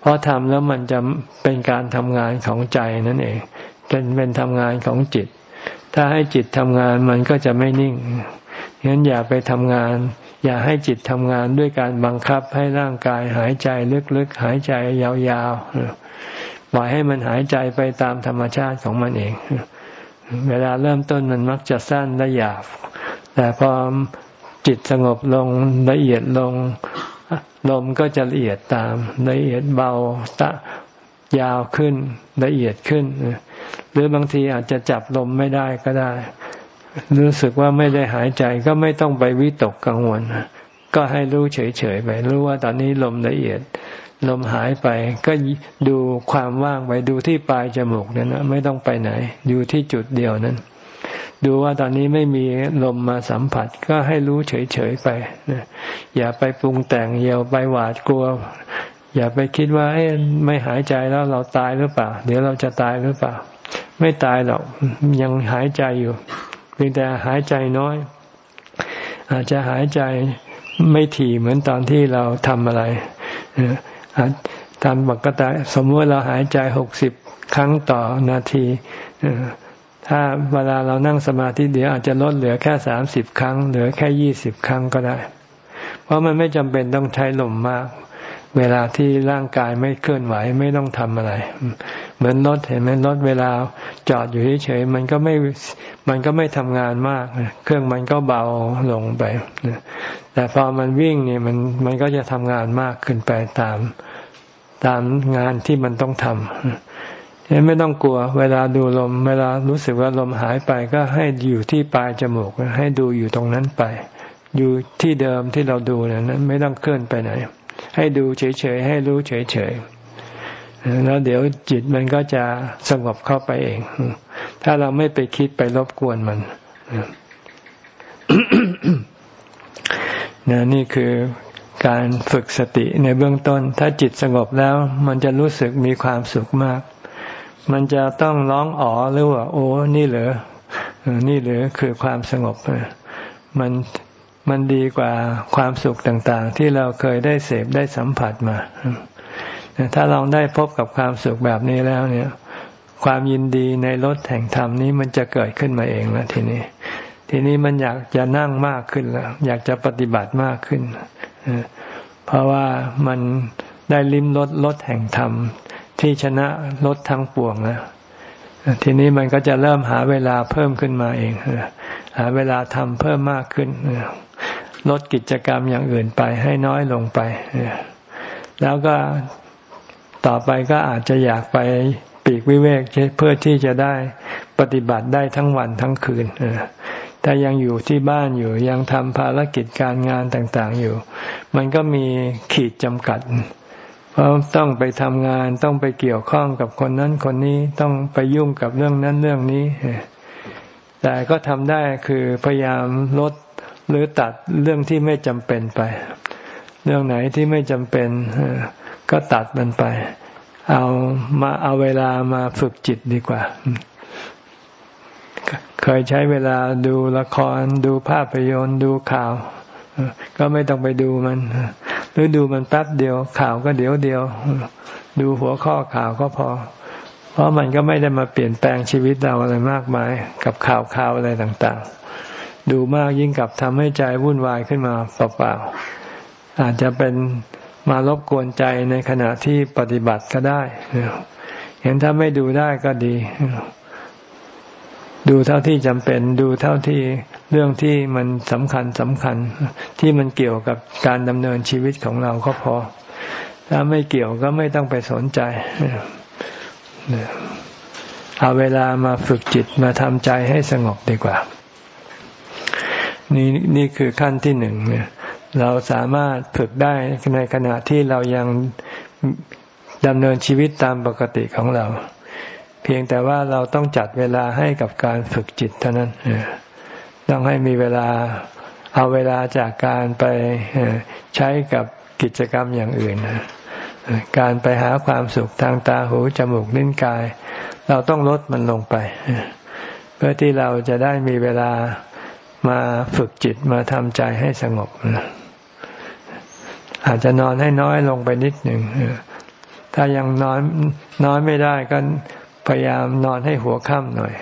เพราะทำแล้วมันจะเป็นการทำงานของใจนั่นเองเป็นเป็นทำงานของจิต ถ้าให้จิตทำงานมันก็จะไม่นิ่งฉะนั้นอย่าไปทำงาน อย่าให้จิตทำงานด้วยการบังคับให้ร่างกายหายใจลึกๆหายใจยาวๆ ปล่อยให้มันหายใจไปตามธรรมชาติของมันเอง เวลาเริ่มต้นมันมักจะสั้นและหยาบ แต่พอจิตสงบลงละเอียดลงลมก็จะละเอียดตาม ละเอียดเบาตะยาวขึ้นละเอียดขึ้น หรือบางทีอาจจะจับลมไม่ได้ก็ได้ รู้สึกว่าไม่ได้หายใจก็ไม่ต้องไปวิตกกังวล ก็ให้รู้เฉยๆไป รู้ว่าตอนนี้ลมละเอียด ลมหายไป ก็ดูความว่างไปดูที่ปลายจมูกนั้นนะไม่ต้องไปไหน อยู่ที่จุดเดียวนั้น ดูว่าตอนนี้ไม่มีลมมาสัมผัส ก็ให้รู้เฉยๆไปนะอย่าไปปรุงแต่งอย่าไปหวาดกลัว อย่าไปคิดว่าไม่หายใจแล้วเราตายหรือเปล่า เดี๋ยวเราจะตายหรือเปล่า ไม่ตายหรอกยังหายใจอยู่ เพียงแต่หายใจน้อย อาจจะหายใจไม่ถี่เหมือนตอนที่เราทำอะไร ทำปกติสมมติเราหายใจหกสิบครั้งต่อนาทีถ้าเวลาเรานั่งสมาธิเดี๋ยวอาจจะลดเหลือแค่สามสิบครั้ง เหลือแค่ยี่สิบครั้งก็ได้ เพราะมันไม่จำเป็นต้องใช้ลมมาก เวลาที่ร่างกายไม่เคลื่อนไหวไม่ต้องทำอะไร เหมือนรถเห็นไหมรถเวลาจอดอยู่เฉยๆมันก็ไม่มันก็ไม่ทำงานมาก เครื่องมันก็เบาลงไปแต่พอมันวิ่งเนี่ยมันมันก็จะทำงานมากขึ้นไปตาม ตามงานที่มันต้องทำยังไม่ต้องกลัว เวลาดูลม เวลารู้สึกว่าลมหายไปก็ให้อยู่ที่ปลายจมูก ให้ดูอยู่ตรงนั้นไป อยู่ที่เดิมที่เราดูนั้นไม่ต้องเคลื่อนไปไหน ให้ดูเฉยๆให้รู้เฉยๆแล้วเดี๋ยวจิตมันก็จะสงบเข้าไปเอง ถ้าเราไม่ไปคิดไปรบกวนมันนะนี่คือ การฝึกสติในเบื้องต้น ถ้าจิตสงบแล้ว มันจะรู้สึกมีความสุขมาก มันจะต้องร้องอ๋อหรือว่า โอ้นี่เหรอนี่เหรอคือความสงบมันมันดีกว่าความสุขต่างๆ ที่เราเคยได้เสพได้สัมผัสมา ถ้าลองได้พบกับความสุขแบบนี้แล้วเนี่ย ความยินดีในรถแห่งธรรมนี้มันจะเกิดขึ้นมาเองแล้วทีนี้ ทีนี้มันอยากจะนั่งมากขึ้นแล้วอยากจะปฏิบัติมากขึ้น เพราะว่ามันได้ลิ้มรสรสแห่งธรรม ที่ชนะลดทั้งปวงแล้วทีนี้มันก็จะเริ่มหาเวลาเพิ่มขึ้นมาเองหาเวลาทำเพิ่มมากขึ้นลดกิจกรรมอย่างอื่นไปให้น้อยลงไปแล้วก็ต่อไปก็อาจจะอยากไปปีกวิเวกเพื่อที่จะได้ปฏิบัติได้ทั้งวันทั้งคืน ถ้ายังอยู่ที่บ้านอยู่ยังทำภารกิจการงานต่างๆอยู่ มันก็มีขีดจำกัด เพราะต้องไปทำงานต้องไปเกี่ยวข้องกับคนนั้นคนนี้ต้องไปยุ่งกับเรื่องนั้นเรื่องนี้ แต่ก็ทำได้คือพยายามลดหรือตัดเรื่องที่ไม่จำเป็นไป เรื่องไหนที่ไม่จำเป็นก็ตัดมันไป เอามาเอาเวลามาฝึกจิตดีกว่า เคยใช้เวลาดูละคร ดูภาพยนตร์ดูข่าว ก็ไม่ต้องไปดูมัน หรือดูมันแป๊บเดียว ข่าวก็เดี๋ยวเดียว ดูหัวข้อข่าวก็พอ เพราะมันก็ไม่ได้มาเปลี่ยนแปลงชีวิตเราอะไรมากมาย กับข่าวข่าวอะไรต่างๆ ดูมากยิ่งกับทำให้ใจวุ่นวายขึ้นมาเปล่าๆอาจจะเป็นมารบกวนใจในขณะที่ปฏิบัติก็ได้เห็นถ้าไม่ดูได้ก็ดี ดูเท่าที่จำเป็นดูเท่าที่เรื่องที่มันสำคัญสำคัญ ที่มันเกี่ยวกับการดำเนินชีวิตของเราก็พอ ถ้าไม่เกี่ยวก็ไม่ต้องไปสนใจเอาเวลามาฝึกจิตมาทำใจให้สงบดีกว่า นี่นี่คือขั้นที่หนึ่งเนี่ยเราสามารถฝึกได้ในขณะที่เรายังดำเนินชีวิตตามปกติของเรา เพียงแต่ว่าเราต้องจัดเวลาให้กับการฝึกจิตเท่านั้นต้องให้มีเวลาเอาเวลาจากการไปใช้กับกิจกรรมอย่างอื่นการไปหาความสุขทางตาหูจมูกลิ้นกาย เราต้องลดมันลงไป เพื่อที่เราจะได้มีเวลามาฝึกจิตมาทำใจให้สงบ อาจจะนอนให้น้อยลงไปนิดหนึ่งถ้ายังนอนน้อยไม่ได้ก็ พยายามนอนให้หัวค่ำหน่อย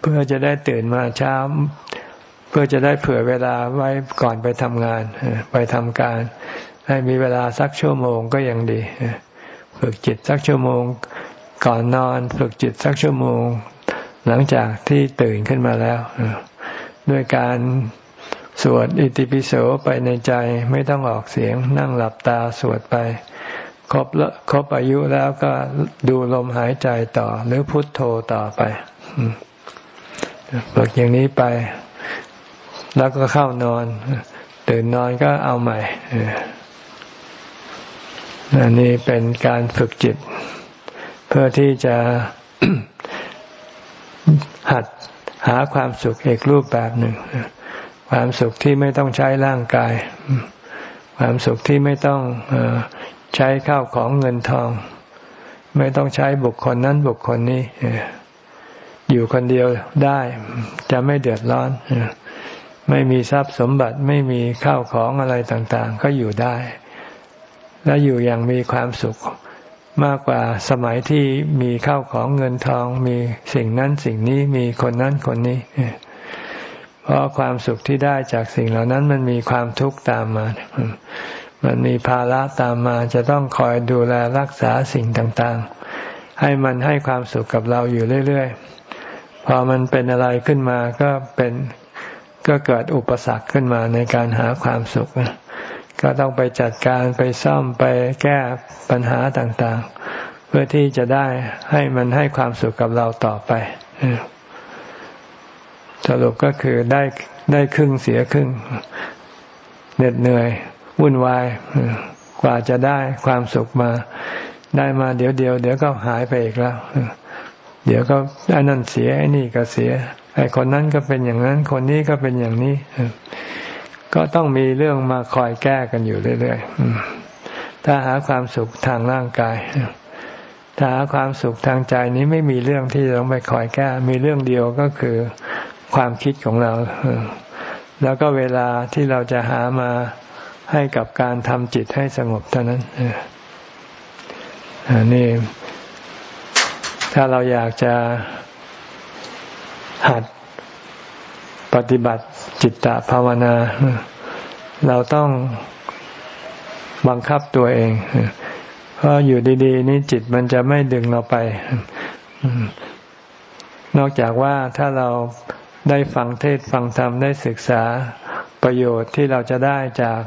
เพื่อจะได้ตื่นมาเช้า เพื่อจะได้เผื่อเวลาไว้ก่อนไปทำงานไปทำการ ให้มีเวลาสักชั่วโมงก็ยังดีฝึกจิตสักชั่วโมง ก่อนนอนฝึกจิตสักชั่วโมง หลังจากที่ตื่นขึ้นมาแล้วด้วยการสวดอิติปิโสไปในใจไม่ต้องออกเสียงนั่งหลับตาสวดไป ครบละครบอายุแล้วก็ดูลมหายใจต่อ หรือพุทโธต่อไปฝึกอย่างนี้ไป แล้วก็เข้านอนตื่นนอนก็เอาใหม่อันนี้เป็นการฝึกจิต เพื่อที่จะหัดหาความสุขอีกรูปแบบหนึ่ง ความสุขที่ไม่ต้องใช้ร่างกาย ความสุขที่ไม่ต้อง ใช้ข้าวของเงินทอง ไม่ต้องใช้บุคคลนั้นบุคคลนี้อยู่คนเดียวได้ จะไม่เดือดร้อนไม่มีทรัพย์สมบัติไม่มีข้าวของอะไรต่างๆ ก็อยู่ได้ และอยู่อย่างมีความสุขมากกว่าสมัยที่มีข้าวของเงินทอง มีสิ่งนั้นสิ่งนี้มีคนนั้นคนนี้ เพราะความสุขที่ได้จากสิ่งเหล่านั้นมันมีความทุกข์ตามมา มันมีภาระตามมาจะต้องคอยดูแลรักษาสิ่งต่างๆ ให้มันให้ความสุขกับเราอยู่เรื่อยๆ พอมันเป็นอะไรขึ้นมาก็เป็นก็เกิดอุปสรรคขึ้นมาในการหาความสุข ก็ต้องไปจัดการไปซ่อมไปแก้ปัญหาต่างๆ เพื่อที่จะได้ให้มันให้ความสุขกับเราต่อไปสรุปก็คือได้ได้ครึ่งเสียครึ่งเหน็ดเหนื่อย วุ่นวายกว่าจะได้ความสุขมาได้มาเดี๋ยวเดียวเดี๋ยวก็หายไปอีกแล้ว เดี๋ยวก็อันนั้นเสียไอ้นี่ก็เสียไอ้คนนั้นก็เป็นอย่างนั้น คนนี้ก็เป็นอย่างนี้ ก็ต้องมีเรื่องมาคอยแก้กันอยู่เรื่อยๆถ้าหาความสุขทางร่างกายถ้าหาความสุขทางใจนี้ไม่มีเรื่องที่ต้องไปคอยแก้ มีเรื่องเดียวก็คือความคิดของเรา แล้วก็เวลาที่เราจะหามา ให้กับการทำจิตให้สงบเท่านั้นอันนี้ ถ้าเราอยากจะหัดปฏิบัติจิตตภาวนา เราต้องบังคับตัวเอง เพราะอยู่ดีๆ นี่จิตมันจะไม่ดึงเราไป นอกจากว่าถ้าเราได้ฟังเทศฟังธรรมได้ศึกษาประโยชน์ที่เราจะได้จาก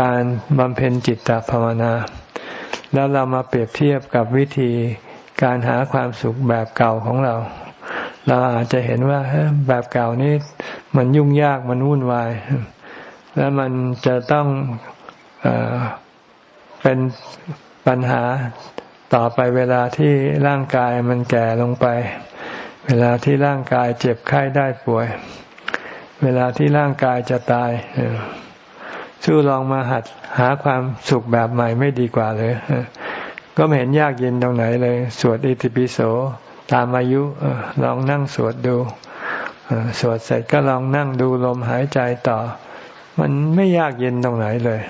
การบำเพ็ญจิตตภาวนา แล้วเรามาเปรียบเทียบกับวิธีการหาความสุขแบบเก่าของเรา เราอาจจะเห็นว่าแบบเก่านี้มันยุ่งยากมันวุ่นวาย แล้วมันจะต้องเอเป็นปัญหาต่อไปเวลาที่ร่างกายมันแก่ลงไป เวลาที่ร่างกายเจ็บไข้ได้ป่วย เวลาที่ร่างกายจะตาย สู้ลองมาหัดหาความสุขแบบใหม่ไม่ดีกว่าเลยก็ไม่เห็นยากเย็นตรงไหนเลย สวดอิติปิโสตามอายุลองนั่งสวดดูสวดเสร็จก็ลองนั่งดูลมหายใจต่อ มันไม่ยากเย็นตรงไหนเลย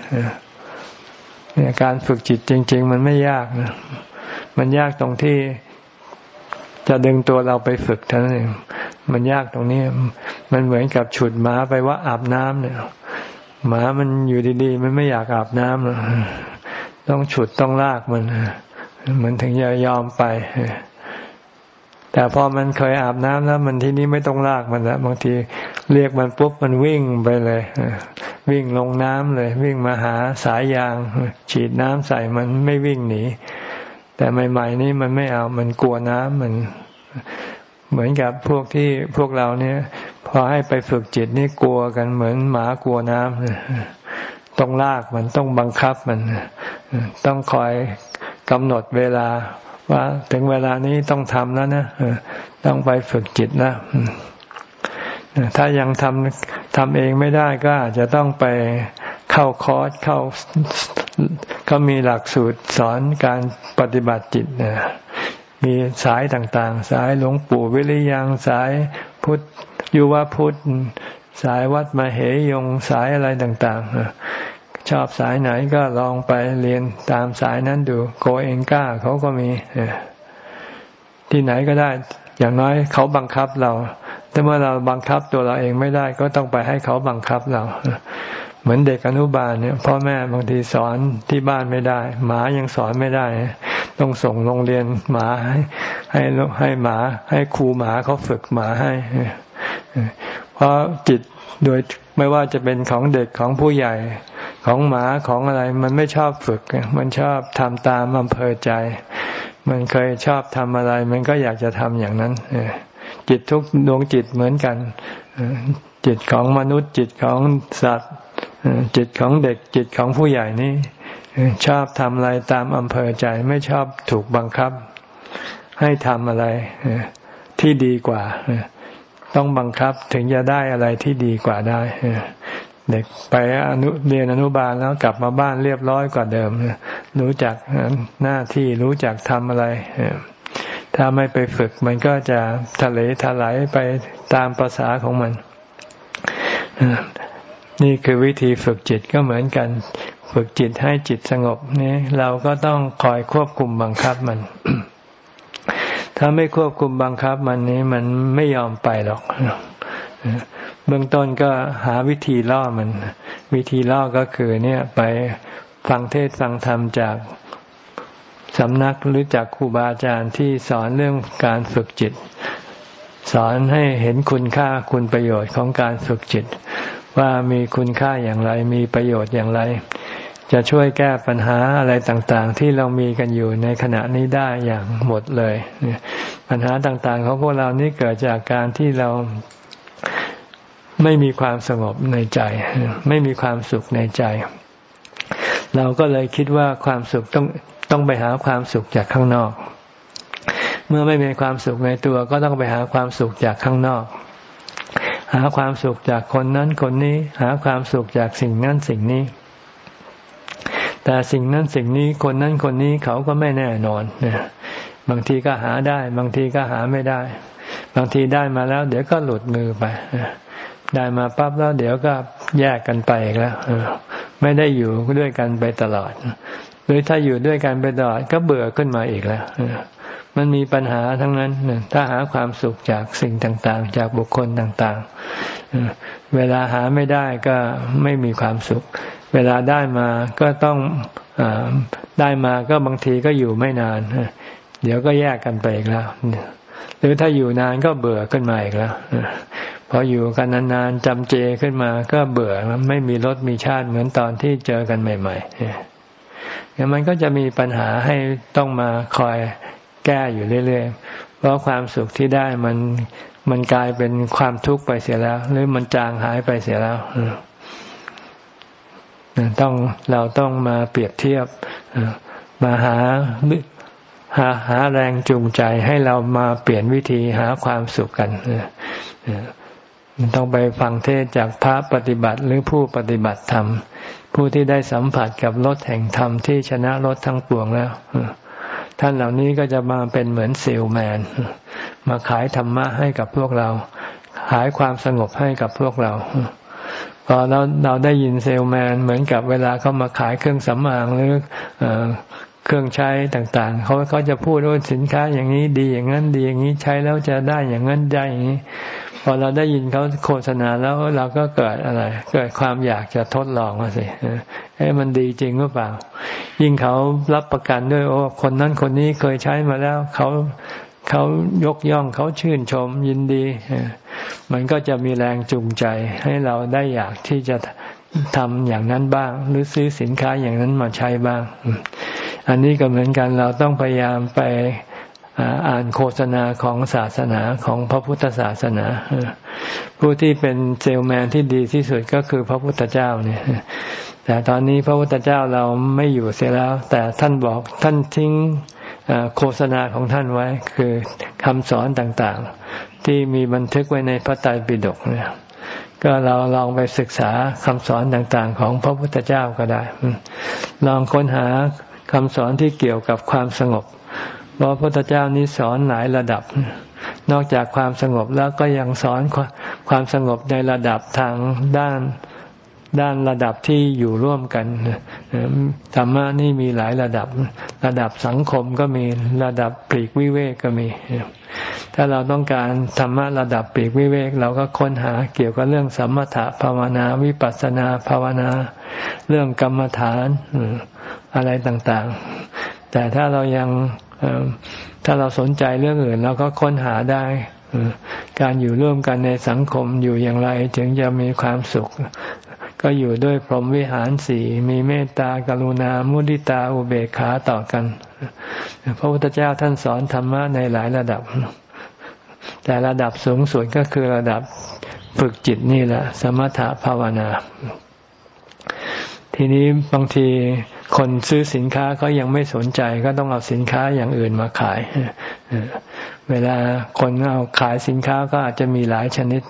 เนี่ยการฝึกจิตจริง ๆ มันไม่ยากนะมันยากตรงที่จะดึงตัวเราไปฝึกเท่านั้นเองมันยากตรงนี้ มันเหมือนกับฉุดหมาไปว่าอาบน้ำเนี่ย หมามันอยู่ดีๆ มันไม่อยากอาบน้ำต้องฉุดต้องลากมัน มันถึงจะยอมไป แต่พอมันเคยอาบน้ำแล้ว มันที่นี้ไม่ต้องลากมันแล้วบางทีเรียกมันปุ๊บมันวิ่งไปเลยวิ่งลงน้ำเลย วิ่งมาหาสายยาง ฉีดน้ำใส่มันไม่วิ่งหนี แต่ใหม่ๆนี้มันไม่เอา มันกลัวน้ำมัน เหมือนกับพวกที่พวกเราเนี่ย พอให้ไปฝึกจิตนี่กลัวกันเหมือนหมากลัวน้ำต้องลากมันต้องบังคับมัน ต้องคอยกำหนดเวลาว่าถึงเวลานี้ต้องทำแล้วนะต้องไปฝึกจิตแล้วถ้ายังทำทำเองไม่ได้ก็อาจจะต้องไปเข้าคอร์สเข้าเขามีหลักสูตรสอนการปฏิบัติจิตนะมีสายต่างๆ สายหลวงปู่วิริยังสายพุทธ ยุวพุทธ สายวัดมาเหยงสายอะไรต่าง ๆ ชอบสายไหนก็ลองไปเรียนตามสายนั้นดูโกเองก้าเขาก็มีที่ไหนก็ได้ อย่างน้อยเขาบังคับเรา แต่เมื่อเราบังคับตัวเราเองไม่ได้ก็ต้องไปให้เขาบังคับเรา เหมือนเด็กอนุบาลเนี่ยพ่อแม่บางทีสอนที่บ้านไม่ได้ หมายังสอนไม่ได้ ต้องส่งโรงเรียนหมาให้ให้ให้หมา ให้ครูหมาเขาฝึกหมาให้ เพราะจิตโดยไม่ว่าจะเป็นของเด็กของผู้ใหญ่ของหมาของอะไร มันไม่ชอบฝึก มันชอบทำตามอำเภอใจ มันเคยชอบทำอะไร มันก็อยากจะทำอย่างนั้นจิตทุกดวงจิตเหมือนกันจิตของมนุษย์ จิตของสัตว์จิตของเด็กจิตของผู้ใหญ่นี่ชอบทำอะไรตามอำเภอใจไม่ชอบถูกบังคับ ให้ทำอะไรที่ดีกว่า ต้องบังคับถึงจะได้อะไรที่ดีกว่าได้ เด็กไปอนุเรียนอนุบาลแล้วกลับมาบ้านเรียบร้อยกว่าเดิม รู้จักหน้าที่รู้จักทำอะไร ถ้าไม่ไปฝึกมันก็จะทะเลทลายไปตามภาษาของมัน นี่คือวิธีฝึกจิตก็เหมือนกัน ฝึกจิตให้จิตสงบนี่เราก็ต้องคอยควบคุมบังคับมัน ถ้าไม่ควบคุมบังคับมันนี้มันไม่ยอมไปหรอกเบื้องต้นก็หาวิธีล่อมัน วิธีล่อก็คือ เนี่ย ไปฟังเทศฟังธรรมจากสำนักหรือจากครูบาอาจารย์ที่สอนเรื่องการฝึกจิต สอนให้เห็นคุณค่าคุณประโยชน์ของการฝึกจิต ว่ามีคุณค่าอย่างไรมีประโยชน์อย่างไร จะช่วยแก้ปัญหาอะไรต่างๆ ที่เรามีกันอยู่ในขณะนี้ได้อย่างหมดเลย ปัญหาต่างๆของพวกเรานี่เกิดจากการที่เราไม่มีความสงบในใจ ไม่มีความสุขในใจ เราก็เลยคิดว่าความสุขต้องต้องไปหาความสุขจากข้างนอก เมื่อไม่มีความสุขในตัวก็ต้องไปหาความสุขจากข้างนอก หาความสุขจากคนนั้นคนนี้ หาความสุขจากสิ่งนั้นสิ่งนี้ แต่สิ่งนั้นสิ่งนี้คนนั้นคนนี้เขาก็ไม่แน่นอนเนี่ยบางทีก็หาได้ บางทีก็หาไม่ได้ บางทีได้มาแล้ว เดี๋ยวก็หลุดมือไปได้มาปั๊บแล้วเดี๋ยวก็แยกกันไปกแล้วไม่ได้อยู่ด้วยกันไปตลอด หรือถ้าอยู่ด้วยกันไปตลอดก็เบื่อขึ้นมาอีกแล้ว มันมีปัญหาทั้งนั้นถ้าหาความสุขจากสิ่งต่างๆ จากบุคคลต่างๆ เวลาหาไม่ได้ก็ไม่มีความสุข เวลาได้มาก็ต้องอได้มาก็บางทีก็อยู่ไม่นาน เดี๋ยวก็แยกกันไปอีกแล้ว หรือถ้าอยู่นานก็เบื่อขึ้นมาอีกแล้วพออยู่กันนานๆจำเจขึ้นมาก็เบื่อไม่มีรสมีชาติเหมือนตอนที่เจอกันใหม่ๆเนี่ยมันก็จะมีปัญหาให้ต้องมาคอย แก้อยู่เรื่อยๆ เพราะความสุขที่ได้มันมันกลายเป็นความทุกข์ไปเสียแล้ว หรือมันจางหายไปเสียแล้วต้องเราต้องมาเปรียบเทียบมาหาหาหาแรงจูงใจให้เรามาเปลี่ยนวิธีหาความสุขกันต้องไปฟังเทศจากพระปฏิบัติหรือผู้ปฏิบัติธรรม ผู้ที่ได้สัมผัสกับรถแห่งธรรมที่ชนะรถทั้งปวงแล้ว ท่านเหล่านี้ก็จะมาเป็นเหมือนเซลแมน มาขายธรรมะให้กับพวกเรา ขายความสงบให้กับพวกเราพอเราเราได้ยินเซลแมน เหมือนกับเวลาเขามาขายเครื่องสำอางหรือเครื่องใช้ต่างๆ เขาเขาจะพูดว่าสินค้าอย่างนี้ดีอย่างนั้นดีอย่างนี้ใช้แล้วจะได้อย่างนั้นได้อย่างนี้ พอเราได้ยินเขาโฆษณาแล้วเราก็เกิดอะไร เกิดความอยากจะทดลองสิเอ้มันดีจริงหรือเปล่า ยิ่งเขารับประกันด้วยโอ้คนนั้นคนนี้เคยใช้มาแล้วเขาเขายกย่องเขาชื่นชมยินดี มันก็จะมีแรงจูงใจ ให้เราได้อยากที่จะทำอย่างนั้นบ้าง หรือซื้อสินค้าอย่างนั้นมาใช้บ้าง อันนี้ก็เหมือนกันเราต้องพยายามไป อ่านโฆษณาของศาสนาของพระพุทธศาสนา ผู้ที่เป็นเซลแมนที่ดีที่สุดก็คือพระพุทธเจ้าเนี่ยแต่ตอนนี้พระพุทธเจ้าเราไม่อยู่เสียแล้ว แต่ท่านบอกท่านทิ้งโฆษณาของท่านไว้ คือคำสอนต่างๆ ที่มีบันทึกไว้ในพระไตรปิฎกเนี่ยก็เราลองไปศึกษาคำสอนต่างๆ ของพระพุทธเจ้าก็ได้ ลองค้นหาคำสอนที่เกี่ยวกับความสงบ เพราะพระพุทธเจ้านี้สอนหลายระดับ นอกจากความสงบแล้วก็ยังสอนความสงบในระดับทางด้านด้านระดับที่อยู่ร่วมกันธรรมะนี่มีหลายระดับ ระดับสังคมก็มีระดับปลีกวิเวกก็มี ถ้าเราต้องการธรรมะระดับปลีกวิเวก เราก็ค้นหาเกี่ยวกับเรื่องสมถะภาวนาวิปัสสนาภาวนา เรื่องกรรมฐานอะไรต่างๆ แต่ถ้าเรายัง ถ้าเราสนใจเรื่องอื่นเราก็ค้นหาได้ การอยู่ร่วมกันในสังคมอยู่อย่างไรถึงจะมีความสุข ก็อยู่ด้วยพรหมวิหารสีมีเมตตากรุณามุทิตาอุเบกขาต่อกัน พระพุทธเจ้าท่านสอนธรรมะในหลายระดับ แต่ระดับสูงสุดก็คือระดับฝึกจิตนี่แหละ สมถะภาวนา ทีนี้บางทีคนซื้อสินค้าเขายังไม่สนใจก็ต้องเอาสินค้าอย่างอื่นมาขาย เวลาคนเอาขายสินค้าก็อาจจะมีหลายชนิด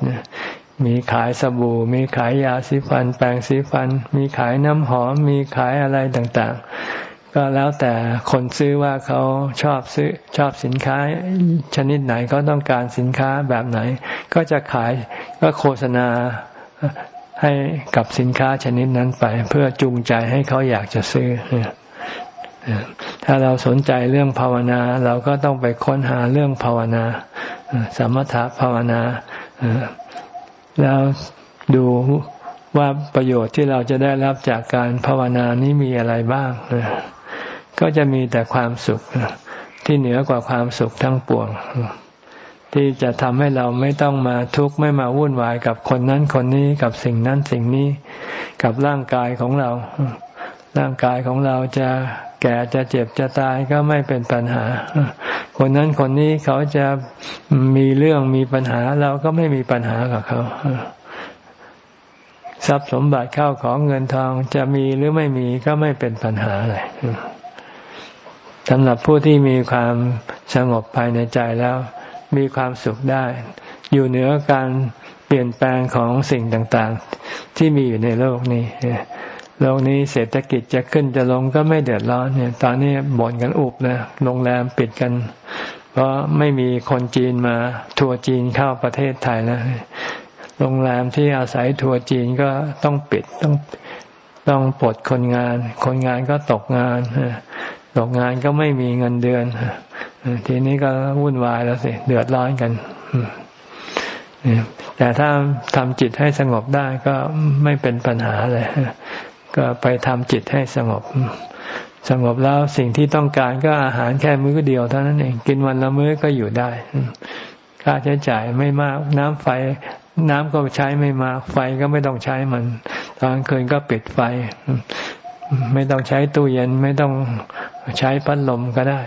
มีขายสบู่ มีขายยาสีฟัน แปรงสีฟัน มีขายน้ำหอม มีขายอะไรต่างๆ ก็แล้วแต่คนซื้อว่าเขาชอบซื้อชอบสินค้าชนิดไหนเขาต้องการสินค้าแบบไหน ก็จะขายก็โฆษณา ให้กับสินค้าชนิดนั้นไป เพื่อจูงใจให้เขาอยากจะซื้อ ถ้าเราสนใจเรื่องภาวนา เราก็ต้องไปค้นหาเรื่องภาวนาสมถะภาวนาแล้วดูว่าประโยชน์ที่เราจะได้รับจากการภาวนานี้มีอะไรบ้าง ก็จะมีแต่ความสุขที่เหนือกว่าความสุขทั้งปวง ที่จะทำให้เราไม่ต้องมาทุกข์ไม่มาวุ่นวายกับคนนั้นคนนี้กับสิ่งนั้นสิ่งนี้ กับร่างกายของเรา ร่างกายของเราจะแก่จะเจ็บจะตายก็ไม่เป็นปัญหา คนนั้นคนนี้เขาจะมีเรื่องมีปัญหาเราก็ไม่มีปัญหากับเขาทรัพย์สมบัติเข้าของเงินทองจะมีหรือไม่มีก็ไม่เป็นปัญหาอะไรสำหรับผู้ที่มีความสงบภายในใจแล้ว มีความสุขได้ อยู่เหนือการเปลี่ยนแปลงของสิ่งต่างๆ ที่มีอยู่ในโลกนี้โลกนี้เศรษฐกิจจะขึ้นจะลงก็ไม่เดือดร้อนเนี่ย ตอนนี้บ่นกันอุบนะโรงแรมปิดกัน เพราะไม่มีคนจีนมาทัวร์จีนเข้าประเทศไทยแล้วโรงแรมที่อาศัยทัวร์จีนก็ต้องปิดต้องต้องปลดคนงาน คนงานก็ตกงาน ตกงานก็ไม่มีเงินเดือน ทีนี้ก็วุ่นวายแล้วสิ เดือดร้อนกัน แต่ถ้าทำจิตให้สงบได้ก็ไม่เป็นปัญหาเลย ก็ไปทำจิตให้สงบ สงบแล้วสิ่งที่ต้องการก็อาหารแค่มื้อเดียวเท่านั้นเอง กินวันละมื้อก็อยู่ได้ ค่าใช้จ่ายไม่มาก น้ำไฟน้ำก็ใช้ไม่มาก ไฟก็ไม่ต้องใช้มัน ตอนคืนก็ปิดไฟ ไม่ต้องใช้ตู้เย็นไม่ต้องใช้พัดลมก็ได้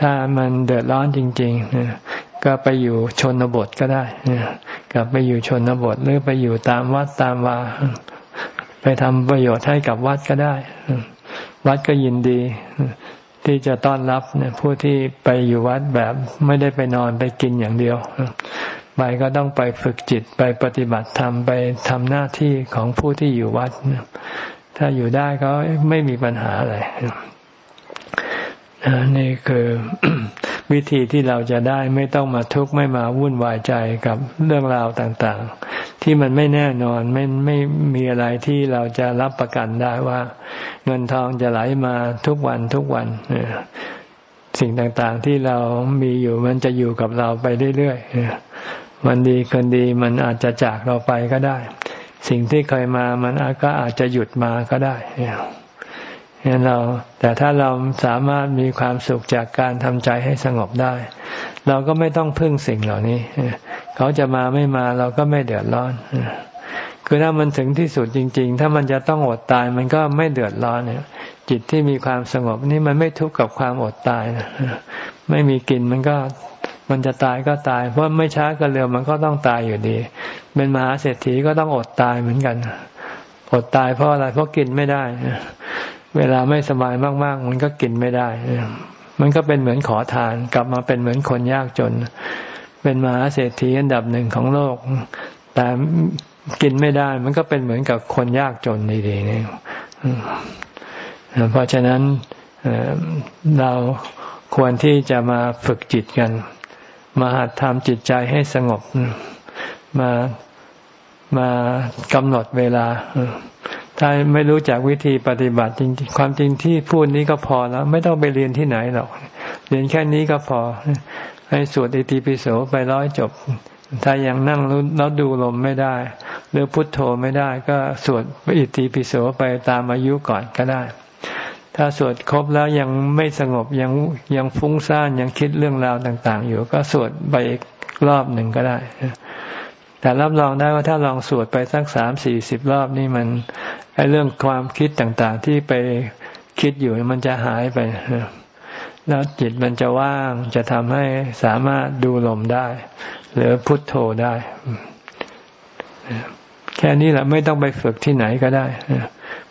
ถ้ามันเดือดร้อนจริงๆก็ไปอยู่ชนบทก็ได้กลับไปอยู่ชนบทหรือไปอยู่ตามวัดตามวาไปทำประโยชน์ให้กับวัดก็ได้ วัดก็ยินดีที่จะต้อนรับเนี่ยผู้ที่ไปอยู่วัดแบบไม่ได้ไปนอนไปกินอย่างเดียวไปก็ต้องไปฝึกจิตไปปฏิบัติธรรมไปทำหน้าที่ของผู้ที่อยู่วัด ถ้าอยู่ได้ก็ไม่มีปัญหาอะไรนี่คือวิธีที่เราจะได้ไม่ต้องมาทุกข์ไม่มาวุ่นวายใจกับเรื่องราวต่างๆ ที่มันไม่แน่นอนไม่ไม่มีอะไรที่เราจะรับประกันได้ว่า เงินทองจะไหลมาทุกวันทุกวันสิ่งต่างๆที่เรามีอยู่มันจะอยู่กับเราไปเรื่อยๆวันดีคืนดีมันอาจจะจากเราไปก็ได้ สิ่งที่เคยมามันก็อาจจะหยุดมาก็ได้เนี่ยเรา แต่ถ้าเราสามารถมีความสุขจากการทำใจให้สงบได้ เราก็ไม่ต้องพึ่งสิ่งเหล่านี้ เขาจะมาไม่มาเราก็ไม่เดือดร้อน คือถ้ามันถึงที่สุดจริง ๆ ถ้ามันจะต้องอดตายมันก็ไม่เดือดร้อนเนี่ย จิตที่มีความสงบนี่มันไม่ทุกข์กับความอดตายนะไม่มีกินมันก็ มันจะตายก็ตาย เพราะไม่ช้าก็เร็วมันก็ต้องตายอยู่ดี เป็นมหาเศรษฐีก็ต้องอดตายเหมือนกัน อดตายเพราะอะไร เพราะกินไม่ได้ เวลาไม่สบายมาก ๆ มันก็กินไม่ได้ มันก็เป็นเหมือนขอทาน กลับมาเป็นเหมือนคนยากจน เป็นมหาเศรษฐีอันดับหนึ่งของโลก แต่กินไม่ได้ มันก็เป็นเหมือนกับคนยากจนดีๆนี่เพราะฉะนั้นเราควรที่จะมาฝึกจิตกัน มาหัดทำจิตใจให้สงบ มามากำหนดเวลา ถ้าไม่รู้จักวิธีปฏิบัติจริงความจริงที่พูดนี้ก็พอแล้ว ไม่ต้องไปเรียนที่ไหนหรอก เรียนแค่นี้ก็พอ ให้สวดอิติปิโสไปร้อยจบ ถ้ายังนั่งแล้วดูลมไม่ได้ หรือพุทโธไม่ได้ ก็สวดอิติปิโสไปตามอายุก่อนก็ได้ ถ้าสวดครบแล้วยังไม่สงบยังยังฟุ้งซ่านยังคิดเรื่องราวต่าง ๆ อยู่ ก็สวดไปอีกรอบหนึ่งก็ได้ แต่รับรองได้ว่าถ้าลองสวดไปสักสามสี่สิบรอบนี่มันไอ้เรื่องความคิดต่างๆ ที่ไปคิดอยู่มันจะหายไปแล้วจิตมันจะว่างจะทำให้สามารถดูลมได้ หรือพุทโธได้ แค่นี้แหละไม่ต้องไปฝึกที่ไหนก็ได้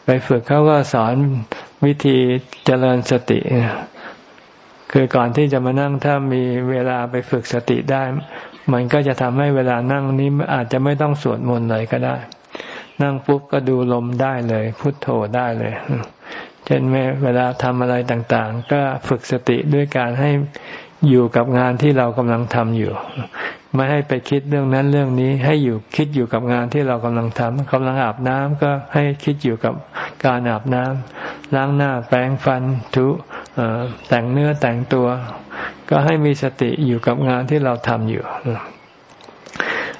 ไปฝึกเขาก็สอน วิธีเจริญสติ คือก่อนที่จะมานั่งถ้ามีเวลาไปฝึกสติได้ มันก็จะทำให้เวลานั่งนี้อาจจะไม่ต้องสวดมนต์เลยก็ได้ นั่งปุ๊บก็ดูลมได้เลย พุทโธได้เลย เช่นเวลาทำอะไรต่าง ๆ ก็ฝึกสติด้วยการให้อยู่กับงานที่เรากำลังทำอยู่ ไม่ให้ไปคิดเรื่องนั้นเรื่องนี้ ให้อยู่คิดอยู่กับงานที่เรากำลังทำกำลังอาบน้ำก็ให้คิดอยู่กับการอาบน้ำล้างหน้าแปรงฟันทุแต่งเนื้อแต่งตัว ก็ให้มีสติอยู่กับงานที่เราทำอยู่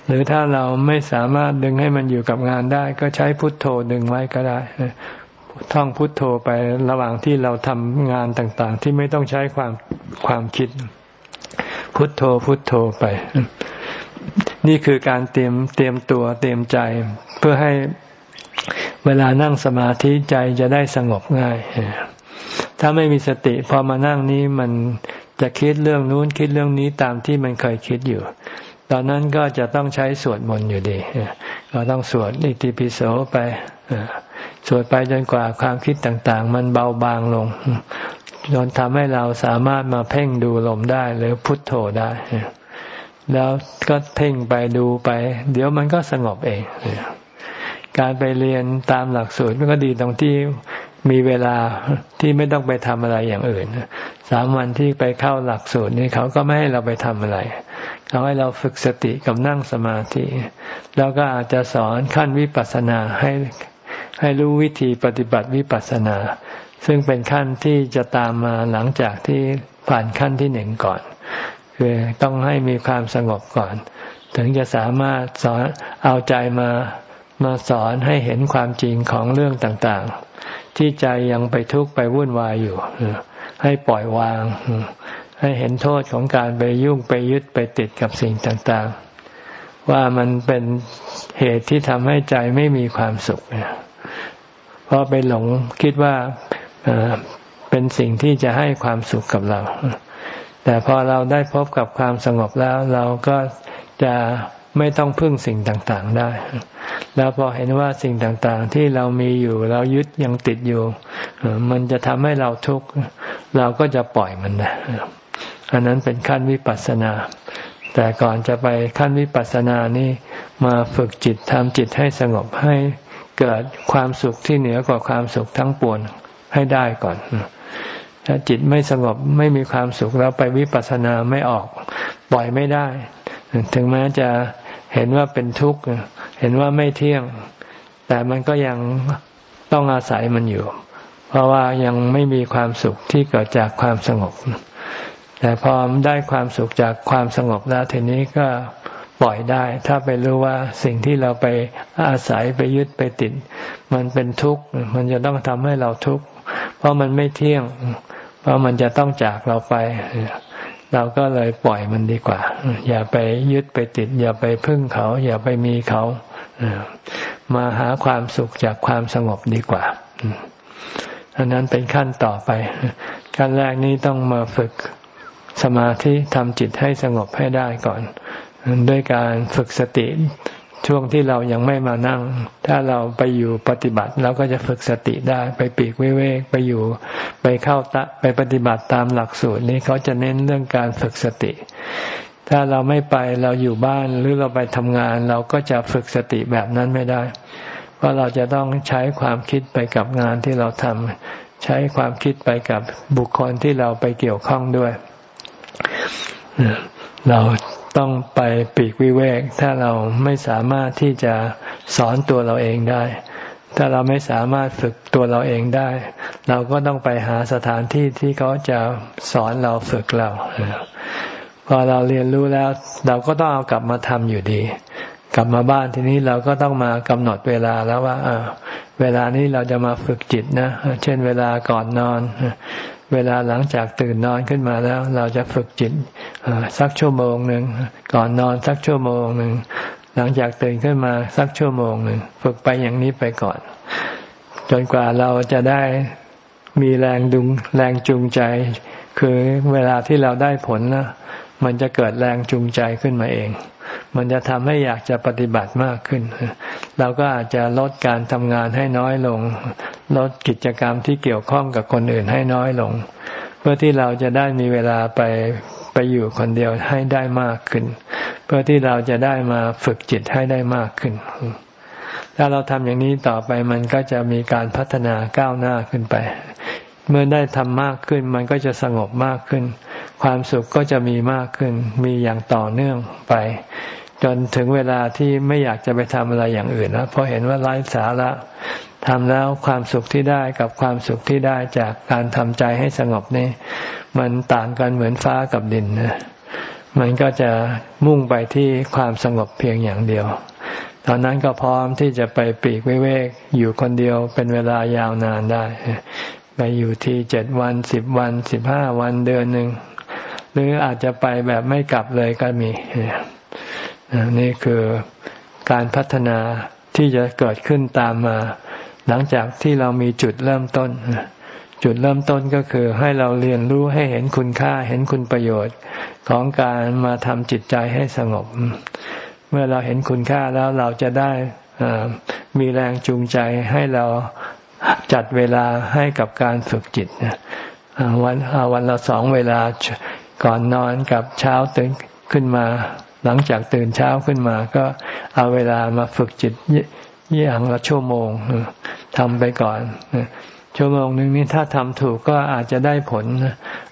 หรือถ้าเราไม่สามารถดึงให้มันอยู่กับงานได้ ก็ใช้พุทโธดึงไว้ก็ได้ท่องพุทโธไประหว่างที่เราทำงานต่าง ๆ ที่ไม่ต้องใช้ความความคิด พุทโธพุทโธไป นี่คือการเตรียมเตรียมตัวเตรียมใจ เพื่อให้เวลานั่งสมาธิใจจะได้สงบง่าย ถ้าไม่มีสติพอมานั่งนี้มันจะคิดเรื่องนู้นคิดเรื่องนี้ตามที่มันเคยคิดอยู่ ตอนนั้นก็จะต้องใช้สวดมนต์อยู่ดี ก็ต้องสวดอิติปิโสไปสวดไปจนกว่าความคิดต่าง ๆ มันเบาบางลง จนทำให้เราสามารถมาเพ่งดูลมได้หรือพุทโธได้ แล้วก็เพ่งไปดูไป เดี๋ยวมันก็สงบเองการไปเรียนตามหลักสูตรมันก็ดีตรงที่มีเวลาที่ไม่ต้องไปทำอะไรอย่างอื่นสามวันที่ไปเข้าหลักสูตรนี้เขาก็ไม่ให้เราไปทำอะไร เขาให้เราฝึกสติกับนั่งสมาธิ แล้วก็อาจจะสอนขั้นวิปัสสนาให้ให้รู้วิธีปฏิบัติวิปัสสนา ซึ่งเป็นขั้นที่จะตามมาหลังจากที่ผ่านขั้นที่หนึ่งก่อน คือต้องให้มีความสงบก่อน ถึงจะสามารถสอนเอาใจมามาสอนให้เห็นความจริงของเรื่องต่างๆ ที่ใจยังไปทุกข์ไปวุ่นวายอยู่ ให้ปล่อยวาง ให้เห็นโทษของการไปยุ่งไปยึดไปติดกับสิ่งต่างๆ ว่ามันเป็นเหตุที่ทำให้ใจไม่มีความสุข เพราะไปหลงคิดว่า เป็นสิ่งที่จะให้ความสุขกับเรา แต่พอเราได้พบกับความสงบแล้ว เราก็จะไม่ต้องพึ่งสิ่งต่างๆได้ แล้วพอเห็นว่าสิ่งต่างๆ ที่เรามีอยู่เรายึดยังติดอยู่ มันจะทำให้เราทุกข์เราก็จะปล่อยมันนะอันนั้นเป็นขั้นวิปัสสนา แต่ก่อนจะไปขั้นวิปัสสนานี่มาฝึกจิตทำจิตให้สงบให้เกิดความสุขที่เหนือกว่าความสุขทั้งปวง ให้ได้ก่อน ถ้าจิตไม่สงบไม่มีความสุขแล้วไปวิปัสสนาไม่ออก ปล่อยไม่ได้ ถึงแม้จะเห็นว่าเป็นทุกข์เห็นว่าไม่เที่ยง แต่มันก็ยังต้องอาศัยมันอยู่ เพราะว่ายังไม่มีความสุขที่เกิดจากความสงบ แต่พอได้ความสุขจากความสงบแล้วทีนี้ก็ปล่อยได้ ถ้าไปรู้ว่าสิ่งที่เราไปอาศัยไปยึดไปติด มันเป็นทุกข์ มันจะต้องทำให้เราทุกข์ เพราะมันไม่เที่ยง เพราะมันจะต้องจากเราไป เราก็เลยปล่อยมันดีกว่า อย่าไปยึดไปติด อย่าไปพึ่งเขา อย่าไปมีเขามาหาความสุขจากความสงบดีกว่าอันนั้นเป็นขั้นต่อไป ขั้นแรกนี้ต้องมาฝึกสมาธิทำจิตให้สงบให้ได้ก่อน ด้วยการฝึกสติ ช่วงที่เรายังไม่มานั่ง ถ้าเราไปอยู่ปฏิบัติเราก็จะฝึกสติได้ไปปีกวิเวกไปอยู่ ไปเข้าตะไปปฏิบัติตามหลักสูตรนี้เขาจะเน้นเรื่องการฝึกสติ ถ้าเราไม่ไปเราอยู่บ้านหรือเราไปทำงาน เราก็จะฝึกสติแบบนั้นไม่ได้ เพราะเราจะต้องใช้ความคิดไปกับงานที่เราทำใช้ความคิดไปกับบุคคลที่เราไปเกี่ยวข้องด้วย เราต้องไปปีกวิเวก ถ้าเราไม่สามารถที่จะสอนตัวเราเองได้ ถ้าเราไม่สามารถฝึกตัวเราเองได้ เราก็ต้องไปหาสถานที่ที่เขาจะสอนเราฝึกเราพอเราเรียนรู้แล้ว เราก็ต้องเอากลับมาทำอยู่ดี กลับมาบ้านทีนี้เราก็ต้องมากำหนดเวลาแล้วว่าเวลานี้เราจะมาฝึกจิตนะ เช่นเวลาก่อนนอน เวลาหลังจากตื่นนอนขึ้นมาแล้ว เราจะฝึกจิตสักชั่วโมงหนึ่งก่อนนอนสักชั่วโมงหนึ่งหลังจากตื่นขึ้นมาสักชั่วโมงหนึ่งฝึกไปอย่างนี้ไปก่อน จนกว่าเราจะได้มีแรงดึงแรงจูงใจ คือเวลาที่เราได้ผลนะ มันจะเกิดแรงจูงใจขึ้นมาเอง มันจะทำให้อยากจะปฏิบัติมากขึ้น เราก็อาจจะลดการทำงานให้น้อยลง ลดกิจกรรมที่เกี่ยวข้องกับคนอื่นให้น้อยลง เพื่อที่เราจะได้มีเวลาไปไปอยู่คนเดียวให้ได้มากขึ้น เพื่อที่เราจะได้มาฝึกจิตให้ได้มากขึ้น ถ้าเราทำอย่างนี้ต่อไปมันก็จะมีการพัฒนาก้าวหน้าขึ้นไป เมื่อได้ทำมากขึ้น มันก็จะสงบมากขึ้น ความสุขก็จะมีมากขึ้น มีอย่างต่อเนื่องไป จนถึงเวลาที่ไม่อยากจะไปทำอะไรอย่างอื่นแล้วเพราะเห็นว่าไร้สาระทำแล้วความสุขที่ได้กับความสุขที่ได้จากการทำใจให้สงบนี่มันต่างกันเหมือนฟ้ากับดินนะมันก็จะมุ่งไปที่ความสงบเพียงอย่างเดียว ตอนนั้นก็พร้อมที่จะไปปีกวิเวกอยู่คนเดียวเป็นเวลายาวนานได้ ไปอยู่ที่เจ็ดวันสิบวันสิบห้าวันเดือนหนึ่ง หรืออาจจะไปแบบไม่กลับเลยก็มีนี่คือการพัฒนาที่จะเกิดขึ้นตามมา หลังจากที่เรามีจุดเริ่มต้น จุดเริ่มต้นก็คือให้เราเรียนรู้ให้เห็นคุณค่าเห็นคุณประโยชน์ของการมาทำจิตใจให้สงบ เมื่อเราเห็นคุณค่าแล้วเราจะได้มีแรงจูงใจให้เราจัดเวลาให้กับการฝึกจิตวันวันละสองเวลา ก่อนนอนกับเช้าตื่นขึ้นมา หลังจากตื่นเช้าขึ้นมา ก็เอาเวลามาฝึกจิตอย่างละชั่วโมงทำไปก่อนชั่วโมงหนึ่งนี้ถ้าทำถูกก็อาจจะได้ผล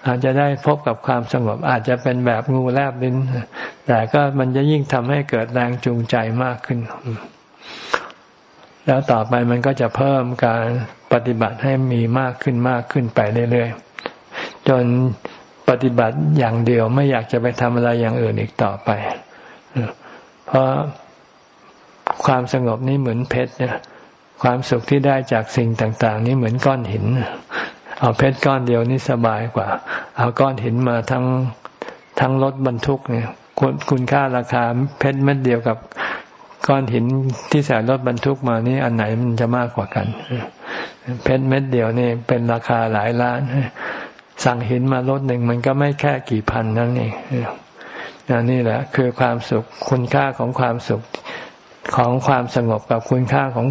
อาจจะได้พบกับความสงบ อาจจะเป็นแบบงูแลบลิ้น แต่ก็มันจะยิ่งทำให้เกิดแรงจูงใจมากขึ้น แล้วต่อไปมันก็จะเพิ่มการปฏิบัติให้มีมากขึ้นมากขึ้นไปเรื่อยๆจน ปฏิบัติอย่างเดียวไม่อยากจะไปทำอะไรอย่างอื่นอีกต่อไป เพราะความสงบนี้เหมือนเพชรเนี่ยความสุขที่ได้จากสิ่งต่าง ๆ นี้เหมือนก้อนหิน เอาเพชรก้อนเดียวนี่สบายกว่า เอาก้อนหินมาทั้งทั้งรถบรรทุกเนี่ยคุณค่าราคาเพชรเม็ดเดียวกับก้อนหินที่ใส่รถบรรทุกมานี่อันไหนมันจะมากกว่ากัน เพชรเม็ดเดียวนี่เป็นราคาหลายล้าน สั่งหินมารถหนึ่งมันก็ไม่แค่กี่พันนั่นเองนี่แหละ คือความสุขคุณค่าของความสุขของความสงบกับคุณค่าของ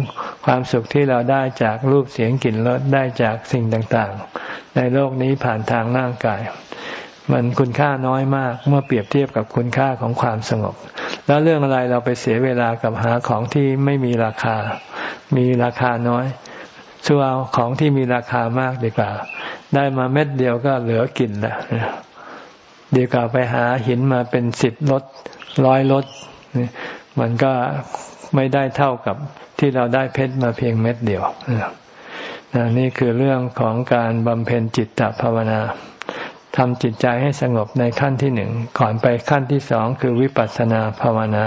ความสุขที่เราได้จากรูปเสียงกลิ่นรสได้จากสิ่งต่างๆ ในโลกนี้ผ่านทางร่างกาย มันคุณค่าน้อยมากเมื่อเปรียบเทียบกับคุณค่าของความสงบ แล้วเรื่องอะไรเราไปเสียเวลากับหาของที่ไม่มีราคา มีราคาน้อยสู้เอาของที่มีราคามากดีกว่า ได้มาเม็ดเดียวก็เหลือกินละดีกว่าไปหาหินมาเป็นสิบรถร้อยรถมันก็ไม่ได้เท่ากับที่เราได้เพชรมาเพียงเม็ดเดียวนี่คือเรื่องของการบำเพ็ญจิตตภาวนาทำจิตใจให้สงบในขั้นที่หนึ่งก่อนไปขั้นที่สองคือวิปัสสนาภาวนา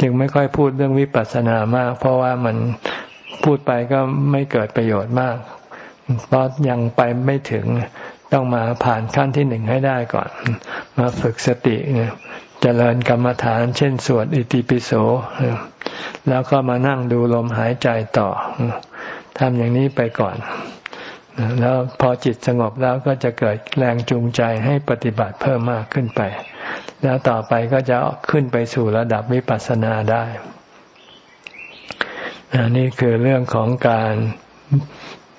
จึงไม่ค่อยพูดเรื่องวิปัสสนามาก เพราะว่ามันพูดไปก็ไม่เกิดประโยชน์มาก เพราะยังไปไม่ถึงต้องมาผ่านขั้นที่หนึ่งให้ได้ก่อน มาฝึกสติเจริญกรรมฐาน เช่นสวดอิติปิโสแล้วก็มานั่งดูลมหายใจต่อทำอย่างนี้ไปก่อน แล้วพอจิตสงบแล้วก็จะเกิดแรงจูงใจให้ปฏิบัติเพิ่มมากขึ้นไป แล้วต่อไปก็จะขึ้นไปสู่ระดับวิปัสสนาได้นี่คือเรื่องของการ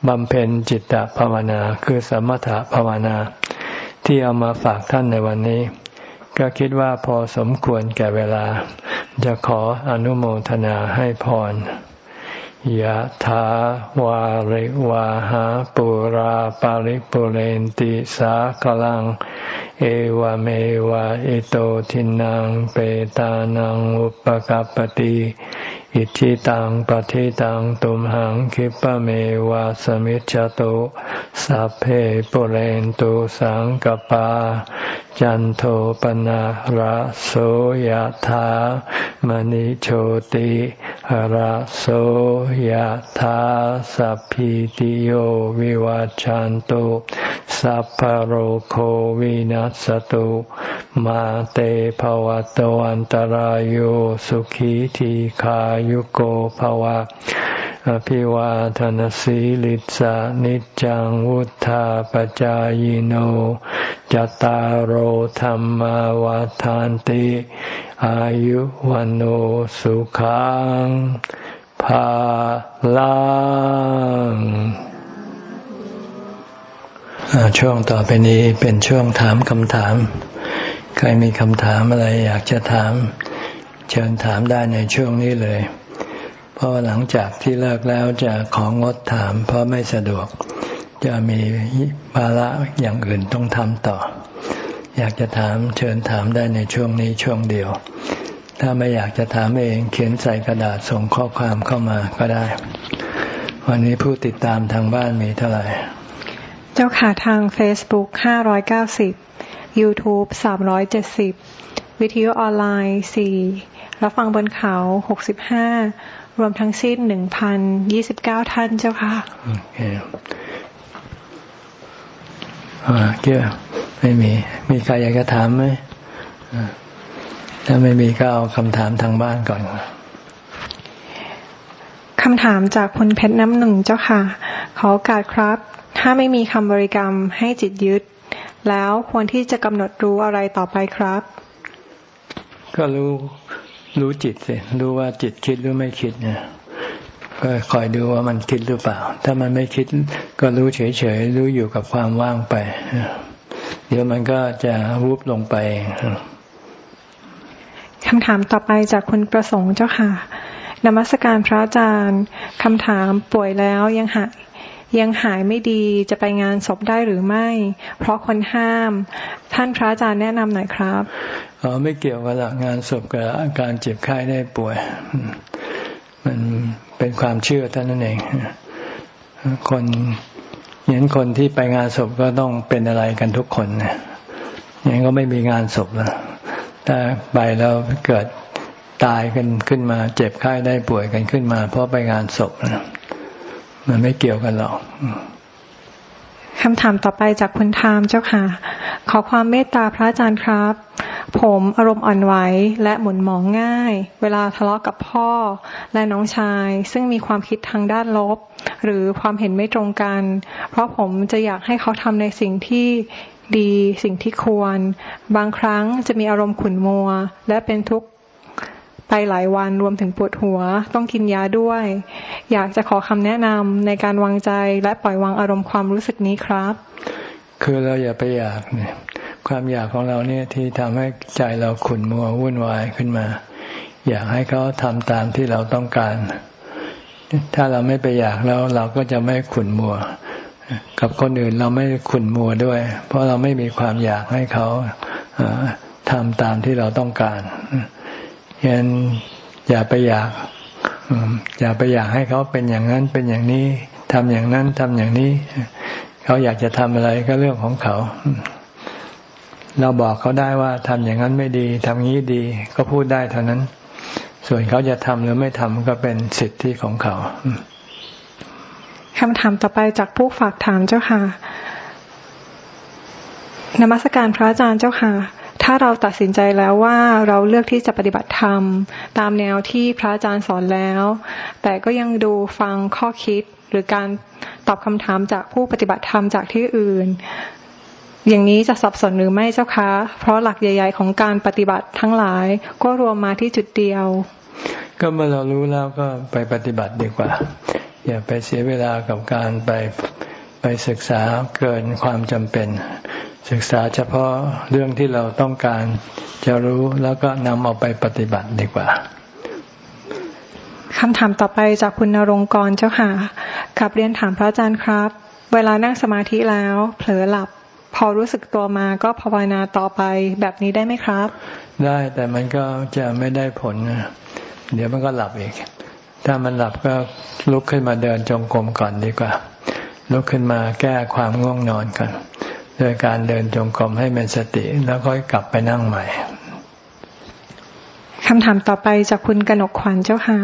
บำเพ็ญจิตตภาวนาคือสมถภาวนา ที่เอามาฝากท่านในวันนี้ ก็คิดว่าพอสมควรแก่เวลา จะขออนุโมทนาให้พรยะถาวาริวาหาปุราปาริปุเรนติสากลัง เอวเมวะอิโตทินังเปตานังอุปกัปติ อิจิตังปฏิตังตุมหังคิปะเมวะสมิจจตุสัพเพปุเรนตุสังกปา จันโทปนะระโสยธามณิโชติระโสยธาสัพพิติโยวิวัจจันตุสัพพโรโควินัสตุมาเตภวตวันตารโยสุขีทีขายุโกภวะอภิวาทนสีลิสานิจังวุธาปจายโนจตารโหธรรมวาทานติ อายุวันโอสุขังภาลังช่วงต่อไปนี้เป็นช่วงถามคำถาม ใครมีคำถามอะไรอยากจะถาม เชิญถามได้ในช่วงนี้เลย เพราะหลังจากที่เลิกแล้วจะของงดถาม เพราะไม่สะดวก จะมีภาระอย่างอื่นต้องทำต่อ อยากจะถามเชิญถามได้ในช่วงนี้ช่วงเดียว ถ้าไม่อยากจะถามเองเขียนใส่กระดาษส่งข้อความเข้ามาก็ได้ วันนี้ผู้ติดตามทางบ้านมีเท่าไหร่เจ้าค่ะทาง Facebook 590 YouTube 370 วิทยุออนไลน์4 รับฟังบนเขา65รวมทั้งสิ้นหนึ่งพันยี่สิบเก้าท่านเจ้าค่ะโอเคอ่าเกี่ยวไม่มี มีใครอยากจะถามไหมถ้าไม่มีก็เอาคำถามทางบ้านก่อนคำถามจากคุณเพชรน้ำหนึ่งเจ้าค่ะ ขอโอกาสครับ ถ้าไม่มีคำบริกรรมให้จิตยึด แล้วควรที่จะกำหนดรู้อะไรต่อไปครับ ก็รู้ รู้จิตสิรู้ว่าจิตคิดหรือไม่คิดเนี่ยก็คอยดูว่ามันคิดหรือเปล่า ถ้ามันไม่คิดก็รู้เฉยๆรู้อยู่กับความว่างไป เดี๋ยวมันก็จะรูปลงไปคำถามต่อไปจากคุณประสงค์เจ้าค่ะนมัสการพระอาจารย์คำถามป่วยแล้วยังหาย ยังหายไม่ดีจะไปงานศพได้หรือไม่ เพราะคนห้าม ท่านพระอาจารย์แนะนำหน่อยครับอ๋อไม่เกี่ยวกับงานศพกับการเจ็บไข้ได้ป่วย มันเป็นความเชื่อท่านนั่นเอง คนเห็นคนที่ไปงานศพก็ต้องเป็นอะไรกันทุกคนเนี่ยอย่างนี้ก็ไม่มีงานศพแล้วถ้าไปแล้วเกิดตายกันขึ้นมา เจ็บไข้ได้ป่วยกันขึ้นมา เพราะไปงานศพนะ มันไม่เกี่ยวกันหรอกคำถามต่อไปจากคุณทามเจ้าค่ะ ขอความเมตตาพระอาจารย์ครับ ผมอารมณ์อ่อนไหวและหมุนหมองง่าย เวลาทะเลาะกับพ่อและน้องชาย ซึ่งมีความคิดทางด้านลบ หรือความเห็นไม่ตรงกัน เพราะผมจะอยากให้เขาทำในสิ่งที่ดีสิ่งที่ควร บางครั้งจะมีอารมณ์ขุ่นมัว และเป็นทุกข์ ไปหลายวันรวมถึงปวดหัว ต้องกินยาด้วย อยากจะขอคำแนะนำในการวางใจและปล่อยวางอารมณ์ความรู้สึกนี้ครับ คือเราอย่าไปอยากเนี่ยความอยากของเราเนี่ยที่ทำให้ใจเราขุ่นมัววุ่นวายขึ้นมา อยากให้เขาทำตามที่เราต้องการ ถ้าเราไม่ไปอยากแล้วเราก็จะไม่ขุ่นมัว กับคนอื่นเราไม่ขุ่นมัวด้วย เพราะเราไม่มีความอยากให้เขาทำตามที่เราต้องการ ยันอย่าไปอยากอย่าไปอยากให้เขาเป็นอย่างนั้นเป็นอย่างนี้ทำอย่างนั้นทำอย่างนี้ เขาอยากจะทำอะไรก็เรื่องของเขา เราบอกเขาได้ว่าทำอย่างนั้นไม่ดีทำงี้ดี ก็พูดได้เท่านั้น ส่วนเขาจะทำหรือไม่ทำก็เป็นสิทธิของเขาคำถามต่อไปจากผู้ฝากถามเจ้าค่ะนมัสการพระอาจารย์เจ้าค่ะ ถ้าเราตัดสินใจแล้วว่าเราเลือกที่จะปฏิบัติธรรม ตามแนวที่พระอาจารย์สอนแล้ว แต่ก็ยังดูฟังข้อคิดหรือการตอบคำถามจากผู้ปฏิบัติธรรมจากที่อื่น อย่างนี้จะสับสนหรือไม่เจ้าคะ เพราะหลักใหญ่ ๆ ของการปฏิบัติทั้งหลาย ก็รวมมาที่จุดเดียว ก็เมื่อเรารู้แล้วก็ไปปฏิบัติดีกว่า อย่าไปเสียเวลากับการไป ไปศึกษาเกินความจำเป็น ศึกษาเฉพาะเรื่องที่เราต้องการจะรู้แล้วก็นำเอาไปปฏิบัติดีกว่าคำถามต่อไปจากคุณนรงกรเจ้าค่ะกับเรียนถามพระอาจารย์ครับ เวลานั่งสมาธิแล้ว เผลอหลับ พอรู้สึกตัวมาก็ภาวนาต่อไปแบบนี้ได้ไหมครับ ได้แต่มันก็จะไม่ได้ผล เดี๋ยวมันก็หลับอีก ถ้ามันหลับก็ลุกขึ้นมาเดินจงกรมก่อนดีกว่า ลุกขึ้นมาแก้ความง่วงนอนก่อนโดยการเดินจงกรมให้เป็นสติ แล้วก็กลับไปนั่งใหม่คำถามต่อไปจากคุณกนกขวัญเจ้าค่ะ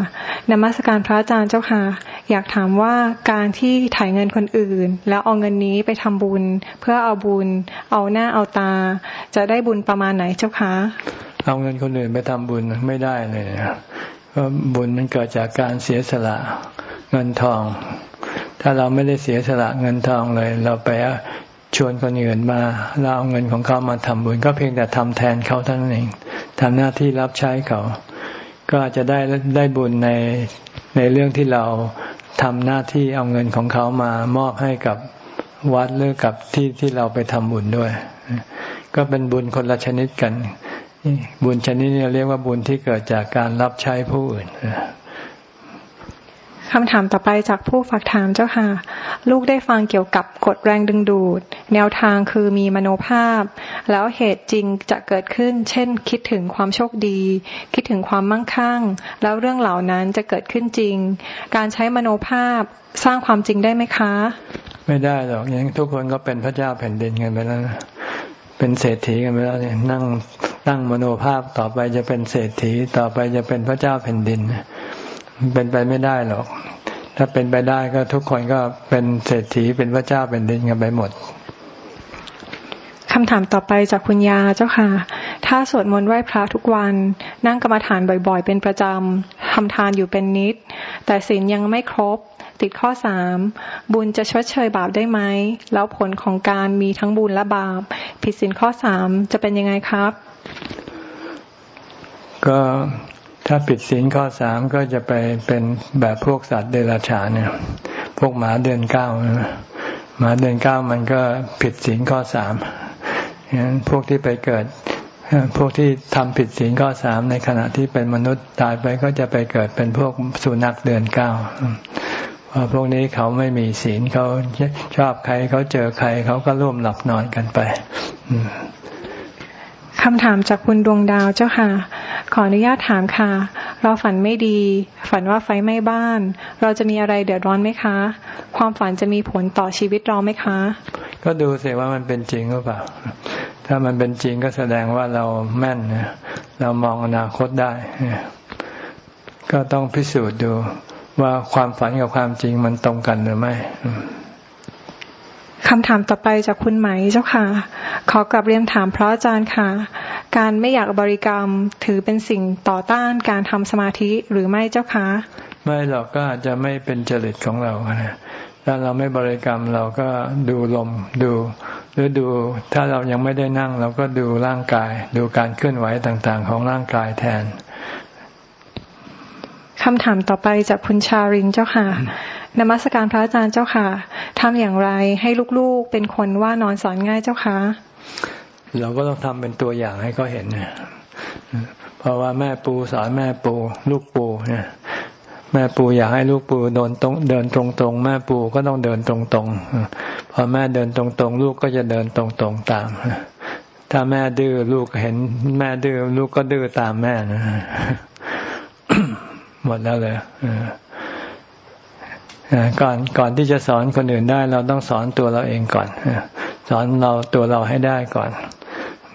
นมัสการพระอาจารย์เจ้าค่ะ อยากถามว่าการที่ถ่ายเงินคนอื่น แล้วเอาเงินนี้ไปทำบุญ เพื่อเอาบุญ เอาหน้าเอาตา จะได้บุญประมาณไหนเจ้าคะเอาเงินคนอื่นไปทำบุญไม่ได้เลยเพราะบุญมันเกิดจากการเสียสละเงินทอง ถ้าเราไม่ได้เสียสละเงินทองเลย เราไปชวนคนอื่นมาเราเอาเงินของเขามาทำบุญ ก็เพียงแต่ทำแทนเขาเท่านั้นเองทำหน้าที่รับใช้เขา ก็อาจจะได้ได้บุญในในเรื่องที่เราทำหน้าที่เอาเงินของเขามามอบให้กับวัดหรือกับที่ที่เราไปทำบุญด้วย ก็เป็นบุญคนละชนิดกัน บุญชนิดนี้เรียกว่าบุญที่เกิดจากการรับใช้ผู้อื่น คำถามต่อไปจากผู้ฝากถามเจ้าค่ะ ลูกได้ฟังเกี่ยวกับกฎแรงดึงดูด แนวทางคือมีมโนภาพ แล้วเหตุจริงจะเกิดขึ้น เช่น คิดถึงความโชคดี คิดถึงความมั่งคั่ง แล้วเรื่องเหล่านั้นจะเกิดขึ้นจริง การใช้มโนภาพสร้างความจริงได้ไหมคะ ไม่ได้หรอกยังทุกคนก็เป็นพระเจ้าแผ่นดินกันไปแล้วเป็นเศรษฐีกันไปแล้วเนี่ยนั่งตั้งมโนภาพต่อไปจะเป็นเศรษฐีต่อไปจะเป็นพระเจ้าแผ่นดิน เป็นไปไม่ได้หรอก ถ้าเป็นไปได้ก็ทุกคนก็เป็นเศรษฐีเป็นพระเจ้าเป็นดินกันไปหมดคำถามต่อไปจากคุณยาเจ้าค่ะ ถ้าสวดมนต์ไหว้พระทุกวัน นั่งกรรมฐานบ่อยๆ เป็นประจำ ทำทานอยู่เป็นนิด แต่ศีลยังไม่ครบ ติดข้อสามบุญจะชดเชยบาปได้ไหม แล้วผลของการมีทั้งบุญและบาป ผิดศีลข้อสามจะเป็นยังไงครับ ก็ ถ้าปิดศีลข้อสามก็จะไปเป็นแบบพวกสัตว์เดรัจฉานเนี่ย พวกหมาเดือนเก้าหมาเดือนเก้ามันก็ผิดศีลข้อสามงั้นพวกที่ไปเกิด พวกที่ทำผิดศีลข้อสามในขณะที่เป็นมนุษย์ตายไปก็จะไปเกิดเป็นพวกสุนัขเดือนเก้าเพราะพวกนี้เขาไม่มีศีลเขาชอบใครเขาเจอใครเขาก็ร่วมหลับนอนกันไปคำถามจากคุณดวงดาวเจ้าค่ะ ขออนุญาตถามค่ะ เราฝันไม่ดี ฝันว่าไฟไหม้บ้าน เราจะมีอะไรเดือดร้อนไหมคะ ความฝันจะมีผลต่อชีวิตเราไหมคะ ก็ดูเสียว่ามันเป็นจริงหรือเปล่า ถ้ามันเป็นจริงก็แสดงว่าเราแม่นเรามองอนาคตได้ ก็ต้องพิสูจน์ดูว่าความฝันกับความจริงมันตรงกันหรือไม่ คำถามต่อไปจากคุณไหมเจ้าค่ะ ขอกลับเรียนถามพระอาจารย์ค่ะ การไม่อยากบริกรรมถือเป็นสิ่งต่อต้านการทำสมาธิหรือไม่เจ้าคะ ไม่หรอกก็อาจจะไม่เป็นจริตของเรานะถ้าเราไม่บริกรรมเราก็ดูลมดู หรือดูถ้าเรายังไม่ได้นั่งเราก็ดูร่างกาย ดูการเคลื่อนไหวต่างๆ ของร่างกายแทนคำถามต่อไปจากคุณชารินเจ้าค่ะ นมัสการพระอาจารย์เจ้าค่ะทำอย่างไรให้ลูกๆเป็นคนว่านอนสอนง่ายเจ้าคะเราก็ต้องทำเป็นตัวอย่างให้เขาเห็นเนี่ยเพราะว่าแม่ปูสอนแม่ปู ลูกปูเนี่ยแม่ปูอยากให้ลูกปูเดินตรงเดินตรงตรงแม่ปูก็ต้องเดินตรงตรงพอแม่เดินตรงตรงลูกก็จะเดินตรงตรงตามถ้าแม่ดื้อลูกเห็น แม่ดื้อลูกก็ดื้อตามแม่นะหมดแล้วเลย ก่อนก่อนที่จะสอนคนอื่นได้เราต้องสอนตัวเราเองก่อน สอนเราตัวเราให้ได้ก่อน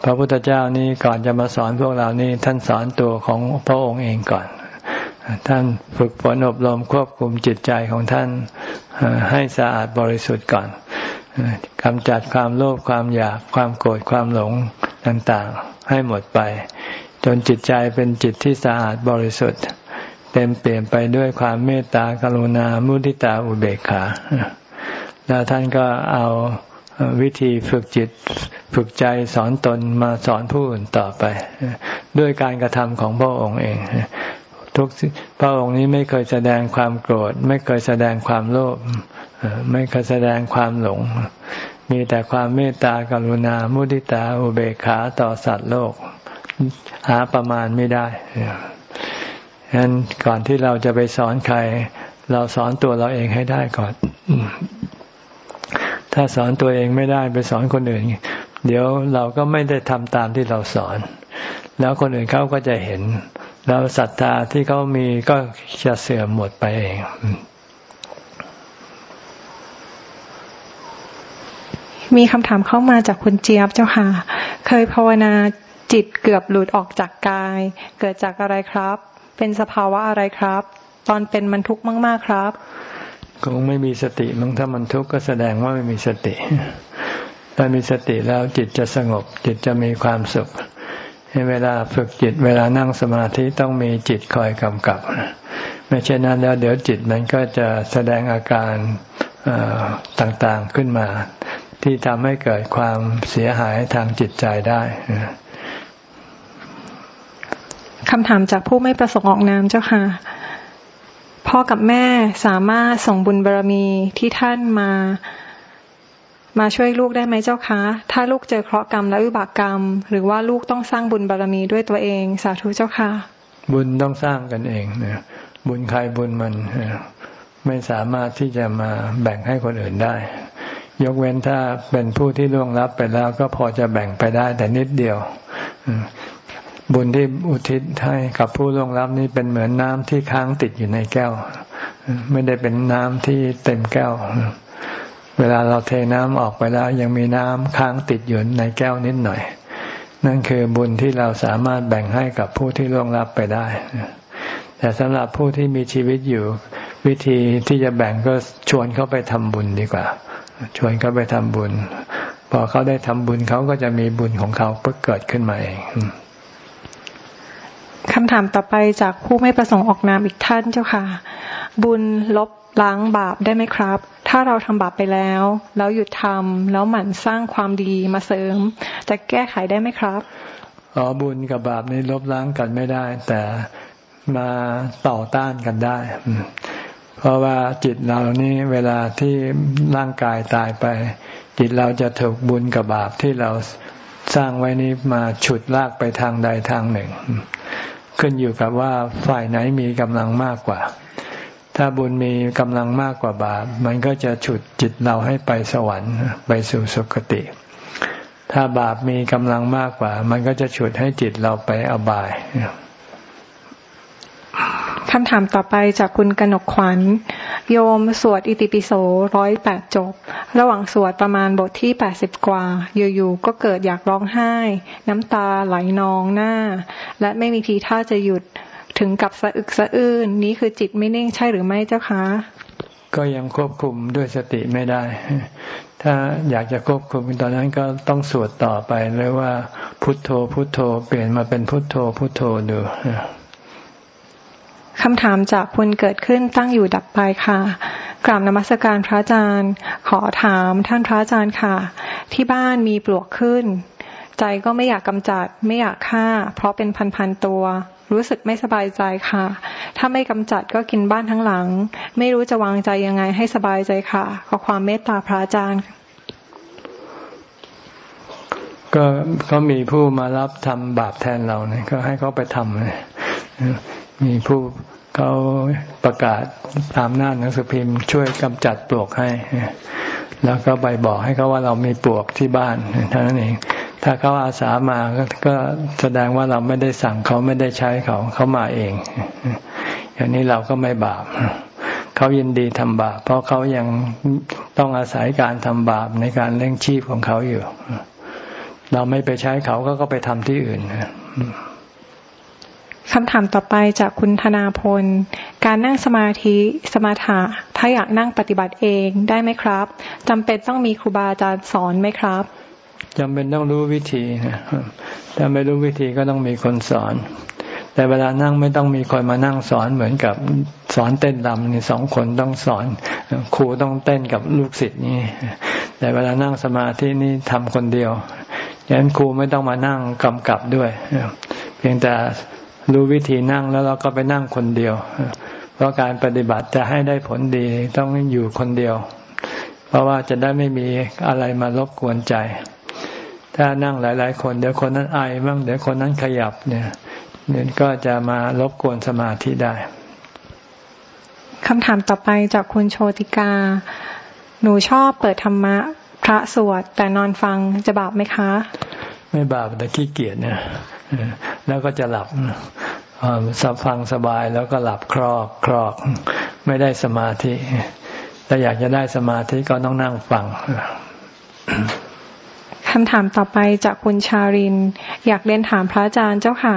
พระพุทธเจ้านี่ก่อนจะมาสอนพวกเรานี่ท่านสอนตัวของพระองค์เองก่อน ท่านฝึกฝนอบรมควบคุมจิตใจของท่านให้สะอาดบริสุทธิ์ก่อนกำจัดความโลภความอยากความโกรธความหลงต่างๆ ให้หมดไป จนจิตใจเป็นจิตที่สะอาดบริสุทธิ์ เต็มเปลี่ยนไปด้วยความเมตตากรุณามุทิตาอุเบกขาแล้วท่านก็เอาวิธีฝึกจิตฝึกใจสอนตนมาสอนผู้อื่นต่อไป ด้วยการกระทำของพระองค์เองทุกพระองค์นี้ไม่เคยแสดงความโกรธ ไม่เคยแสดงความโลภไม่เคยแสดงความหลง มีแต่ความเมตตากรุณามุทิตาอุเบกขาต่อสัตว์โลก หาประมาณไม่ได้ ฉะนั้นก่อนที่เราจะไปสอนใคร เราสอนตัวเราเองให้ได้ก่อน ถ้าสอนตัวเองไม่ได้ไปสอนคนอื่น เดี๋ยวเราก็ไม่ได้ทำตามที่เราสอน แล้วคนอื่นเขาก็จะเห็น แล้วศรัทธาที่เขามีก็จะเสื่อมหมดไปเองมีคำถามเข้ามาจากคุณเจี๊ยบเจ้าค่ะ เคยภาวนาจิตเกือบหลุดออกจากกาย เกิดจากอะไรครับ เป็นสภาวะอะไรครับ ตอนเป็นมันทุกข์มาก ๆครับคงไม่มีสติมั้งถ้ามันทุกข์ก็แสดงว่าไม่มีสติถ้ามีสติแล้วจิตจะสงบ จิตจะมีความสุขเวลาฝึกจิต เวลานั่งสมาธิต้องมีจิตคอยกำกับ ไม่เช่นนั้นแล้วเดี๋ยวจิตมันก็จะแสดงอาการต่างๆขึ้นมา ที่ทำให้เกิดความเสียหายทางจิตใจได้ คำถามจากผู้ไม่ประสงค์ออกนามเจ้าค่ะ พ่อกับแม่สามารถส่งบุญบารรมีที่ท่านมา มาช่วยลูกได้ไหมเจ้าคะ ถ้าลูกเจอเคราะห์กรรมและวิบากกรรม หรือว่าลูกต้องสร้างบุญบารรมีด้วยตัวเองสาธุเจ้าค่ะ บุญต้องสร้างกันเองนี่ยบุญใครบุญมันไม่สามารถที่จะมาแบ่งให้คนอื่นได้ ยกเว้นถ้าเป็นผู้ที่ล่วงลับไปแล้วก็พอจะแบ่งไปได้แต่นิดเดียว บุญที่อุทิศให้กับผู้ล่วงลับนี่เป็นเหมือนน้ำที่ค้างติดอยู่ในแก้ว ไม่ได้เป็นน้ำที่เต็มแก้ว เวลาเราเทน้ำออกไปแล้ว ยังมีน้ำค้างติดอยู่ในแก้วนิดหน่อย นั่นคือบุญที่เราสามารถแบ่งให้กับผู้ที่ล่วงลับไปได้ แต่สำหรับผู้ที่มีชีวิตอยู่ วิธีที่จะแบ่งก็ชวนเขาไปทำบุญดีกว่า ชวนเขาไปทำบุญ พอเขาได้ทำบุญเขาก็จะมีบุญของเขาเกิดขึ้นมาเอง คำถามต่อไปจากผู้ไม่ประสงค์ออกนามอีกท่านเจ้าค่ะ บุญลบล้างบาปได้ไหมครับ ถ้าเราทำบาปไปแล้ว แล้วหยุดทำแล้วหมั่นสร้างความดีมาเสริม จะแก้ไขได้ไหมครับอ๋อบุญกับบาปนี้ลบล้างกันไม่ได้ แต่มาต่อต้านกันได้ เพราะว่าจิตเรานี่เวลาที่ร่างกายตายไป จิตเราจะถูกบุญกับบาปที่เราสร้างไว้นี้มาฉุดลากไปทางใดทางหนึ่ง ขึ้นอยู่กับว่าฝ่ายไหนมีกำลังมากกว่า ถ้าบุญมีกำลังมากกว่าบาป มันก็จะฉุดจิตเราให้ไปสวรรค์ไปสู่สุคติ ถ้าบาปมีกำลังมากกว่า มันก็จะฉุดให้จิตเราไปอบาย คำถามต่อไปจากคุณกนกขวัญ โยมสวดอิติปิโสร้อยแปดจบ ระหว่างสวดประมาณบทที่แปดสิบกว่า อยู่ๆก็เกิดอยากร้องไห้ น้ำตาไหลนองหน้า และไม่มีทีท่าจะหยุดถึงกับสะอึกสะอื้นนี้คือจิตไม่เน่งใช่หรือไม่เจ้าคะ ก็ยังควบคุมด้วยสติไม่ได้ ถ้าอยากจะควบคุมตอนนั้นก็ต้องสวดต่อไปเลยว่าพุทโธพุทโธ เปลี่ยนมาเป็นพุทโธพุทโธดู คำถามจากคุณเกิดขึ้นตั้งอยู่ดับไปค่ะ กราบนมัสการพระอาจารย์ ขอถามท่านพระอาจารย์ค่ะ ที่บ้านมีปลวกขึ้น ใจก็ไม่อยากกำจัด ไม่อยากฆ่า เพราะเป็นพันๆตัว รู้สึกไม่สบายใจค่ะ ถ้าไม่กำจัดก็กินบ้านทั้งหลัง ไม่รู้จะวางใจยังไงให้สบายใจค่ะ ขอความเมตตาพระอาจารย์ ก็ก็มีผู้มารับทำบาปแทนเราเนี่ยก็ให้เขาไปทำเลย มีผู้เขาประกาศตามหน้าหนังสือพิมพ์ช่วยกำจัดปลวกให้ แล้วก็ไปบอกให้เขาว่าเรามีปลวกที่บ้านเท่านั้นเอง ถ้าเขาอาสามาก็แสดงว่าเราไม่ได้สั่งเขาไม่ได้ใช้เขาเขามาเอง อย่างนี้เราก็ไม่บาปเขายินดีทำบาปเพราะเขายังต้องอาศัยการทำบาปในการเลี้ยงชีพของเขาอยู่ เราไม่ไปใช้เขาก็ก็ไปทำที่อื่น คำถามต่อไปจากคุณธนาพล การนั่งสมาธิสมาถะถ้าอยากนั่งปฏิบัติเองได้ไหมครับจำเป็นต้องมีครูบาอาจารย์สอนไหมครับจำเป็นต้องรู้วิธีนะถ้าไม่รู้วิธีก็ต้องมีคนสอน แต่เวลานั่งไม่ต้องมีคนมานั่งสอนเหมือนกับสอนเต้นรำนี่สองคนต้องสอนครูต้องเต้นกับลูกศิษย์นี่ แต่เวลานั่งสมาธินี่ทำคนเดียวยันครูไม่ต้องมานั่งกำกับด้วยเพียงแต่ รู้วิธีนั่งแล้วเราก็ไปนั่งคนเดียว เพราะการปฏิบัติจะให้ได้ผลดีต้องอยู่คนเดียว เพราะว่าจะได้ไม่มีอะไรมารบกวนใจ ถ้านั่งหลาย ๆ คน เดี๋ยวคนนั้นไอบ้างเดี๋ยวคนนั้นขยับเนี่ยเนี่ยก็จะมารบกวนสมาธิได้คำถามต่อไปจากคุณโชติกา หนูชอบเปิดธรรมะพระสวดแต่นอนฟังจะบาปไหมคะ ไม่บาปแต่ขี้เกียจเนี่ยแล้วก็จะหลับสับฟังสบายแล้วก็หลับครอกครอกไม่ได้สมาธิถ้าอยากจะได้สมาธิก็ต้องนั่งฟังคำถามต่อไปจากคุณชาริน อยากเรียนถามพระอาจารย์เจ้าค่ะ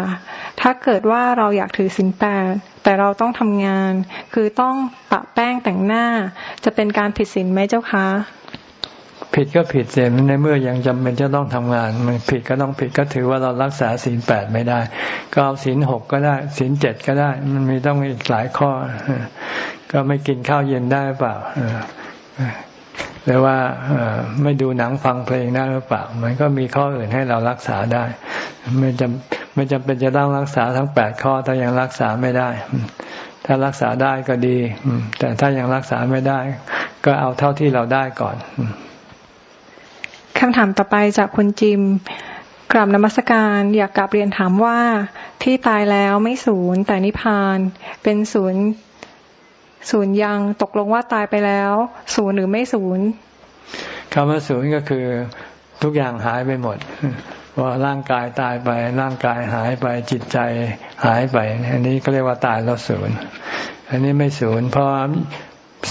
ถ้าเกิดว่าเราอยากถือสินแปดแต่เราต้องทำงาน คือต้องปะแป้งแต่งหน้า จะเป็นการผิดศีลไหมเจ้าคะ ผิดก็ผิดเสียในเมื่อยังจำเป็นจะต้องทำงานมันผิดก็ต้องผิดก็ถือว่าเรารักษาศีลแปดไม่ได้ ก็เอาศีลหกก็ได้ศีลเจ็ดก็ได้ มันมีต้องอีกหลายข้อ ก็ไม่กินข้าวเย็นได้เปล่าหรือว่าไม่ดูหนังฟังเพลงได้หรือเปล่า มันก็มีข้ออื่นให้เรารักษาได้ ไม่จำไม่จำเป็นจะต้องรักษาทั้งแปดข้อถ้ายังรักษาไม่ได้ ถ้ารักษาได้ก็ดีแต่ถ้ายังรักษาไม่ได้ ก็เอาเท่าที่เราได้ก่อน คำถามต่อไปจากคุณจิมกราบนมัสการอยากกลับเรียนถามว่าที่ตายแล้วไม่ศูนย์แต่นิพพานเป็นศูนย์ศูนย์ยังตกลงว่าตายไปแล้ว ศูนย์หรือไม่ศูนย์คำว่าศูนย์ก็คือทุกอย่างหายไปหมดว่าร่างกายตายไปร่างกายหายไปจิตใจหายไป อันนี้ก็เรียกว่าตายแล้วศูนย์อันนี้ไม่ศูนย์เพราะ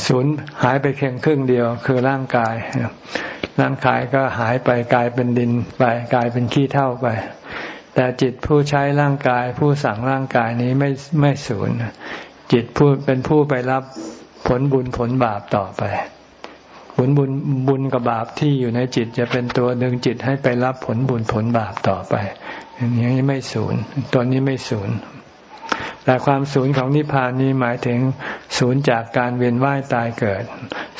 ศูนย์หายไปเพียงครึ่งเดียวคือร่างกาย ร่างกายก็หายไปกลายเป็นดินไปกลายเป็นขี้เท่าไป แต่จิตผู้ใช้ร่างกาย ผู้สั่งร่างกายนี้ไม่ไม่สูญจิตผู้เป็นผู้ไปรับผลบุญผลบาปต่อไป ผลบุญบุญกับบาปที่อยู่ในจิตจะเป็นตัวดึงจิตให้ไปรับผลบุญผลบาปต่อไปอย่างนี้ไม่สูญตัวนี้ไม่สูญ แต่ความสูญของนิพพานนี้หมายถึงสูญจากการเวียนว่ายตายเกิด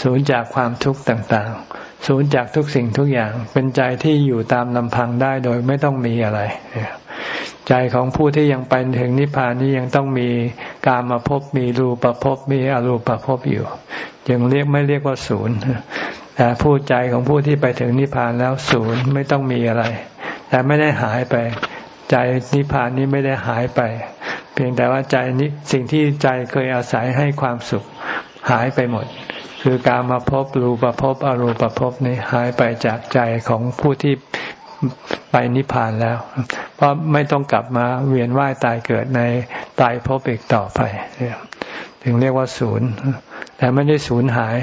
สูญจากความทุกข์ต่างๆสูญจากทุกสิ่งทุกอย่าง เป็นใจที่อยู่ตามลำพังได้โดยไม่ต้องมีอะไร ใจของผู้ที่ยังไปถึงนิพพานนี้ยังต้องมีการมาพบมีรูปภพมีอรูปภพอยู่ยังเรียกไม่เรียกว่าศูนย์แต่ผู้ใจของผู้ที่ไปถึงนิพพานแล้วศูนย์ไม่ต้องมีอะไร แต่ไม่ได้หายไป ใจนิพพานนี้ไม่ได้หายไป เพียงแต่ว่าใจนี้สิ่งที่ใจเคยอาศัยให้ความสุขหายไปหมด คือการมาพบรูปภพอรูปภพนี้หายไปจากใจของผู้ที่ไปนิพพานแล้ว เพราะไม่ต้องกลับมาเวียนว่ายตายเกิดในตายภพอีกต่อไป ถึงเรียกว่าศูนย์ แต่ไม่ได้ศูนย์หาย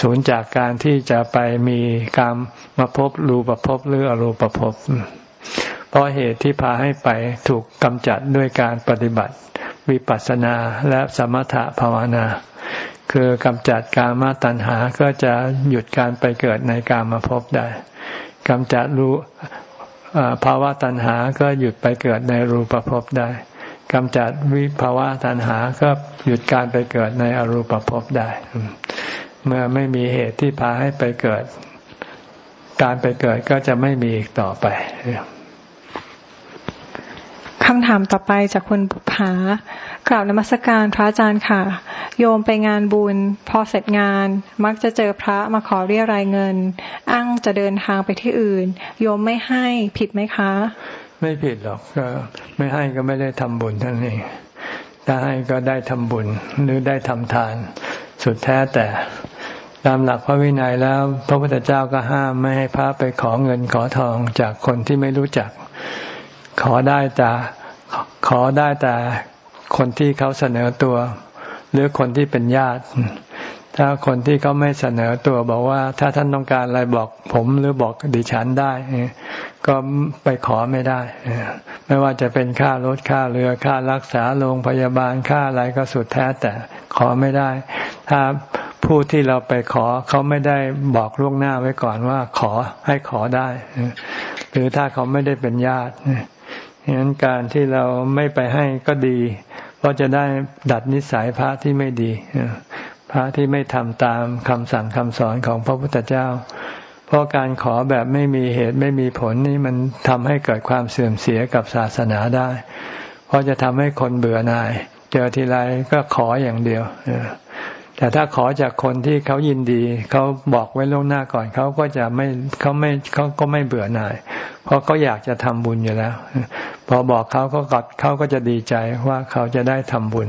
ศูนย์จากการที่จะไปมีการมาพบรูปภพหรืออรูปภพ เพราะเหตุที่พาให้ไปถูกกำจัดด้วยการปฏิบัติ วิปัสสนาและสมถะภาวนา คือกำจัดกามาตัณหาก็จะหยุดการไปเกิดในกามาพบได้กำจัดรู้ภาวะตัณหาก็หยุดไปเกิดในรูปภพได้กำจัดวิภาวะตัณหาก็หยุดการไปเกิดในอรูปภพได้ เมื่อไม่มีเหตุที่พาให้ไปเกิด การไปเกิดก็จะไม่มีอีกต่อไป คำถามต่อไปจากคุณบุภากล่าวนมัสการพระอาจารย์ค่ะ โยมไปงานบุญ พอเสร็จงาน มักจะเจอพระมาขอเรียรายเงิน อ้างจะเดินทางไปที่อื่น โยมไม่ให้ผิดไหมคะ ไม่ผิดหรอกก็ไม่ให้ก็ไม่ได้ทำบุญท่านเองถ้าให้ก็ได้ทำบุญหรือได้ทำทาน สุดแท้แต่ตามหลักพระวินัยแล้ว พระพุทธเจ้าก็ห้ามไม่ให้พระไปขอเงินขอทองจากคนที่ไม่รู้จัก ขอได้แต่ ขอได้แต่คนที่เขาเสนอตัว หรือคนที่เป็นญาติ ถ้าคนที่เขาไม่เสนอตัวบอกว่า ถ้าท่านต้องการอะไรบอกผมหรือบอกดิฉันได้ ก็ไปขอไม่ได้ ไม่ว่าจะเป็นค่ารถค่าเรือค่ารักษาโรงพยาบาลค่าอะไรก็สุดแท้แต่ขอไม่ได้ ถ้าผู้ที่เราไปขอเขาไม่ได้บอกล่วงหน้าไว้ก่อนว่าขอให้ขอได้ หรือถ้าเขาไม่ได้เป็นญาติ ฉะนั้นการที่เราไม่ไปให้ก็ดี เพราะจะได้ดัดนิสัยพระที่ไม่ดี พระที่ไม่ทำตามคำสั่งคำสอนของพระพุทธเจ้า เพราะการขอแบบไม่มีเหตุไม่มีผลนี่มันทำให้เกิดความเสื่อมเสียกับศาสนาได้ เพราะจะทำให้คนเบื่อหน่าย เจอทีไรก็ขออย่างเดียว แต่ถ้าขอจากคนที่เขายินดีเขาบอกไว้ล่วงหน้าก่อนเขาก็จะไม่เขาไม่เขาก็ไม่เบื่อหน่าย เพราะเขาอยากจะทำบุญอยู่แล้ว พอบอกเขาเขาก็เขาก็จะดีใจว่าเขาจะได้ทำบุญ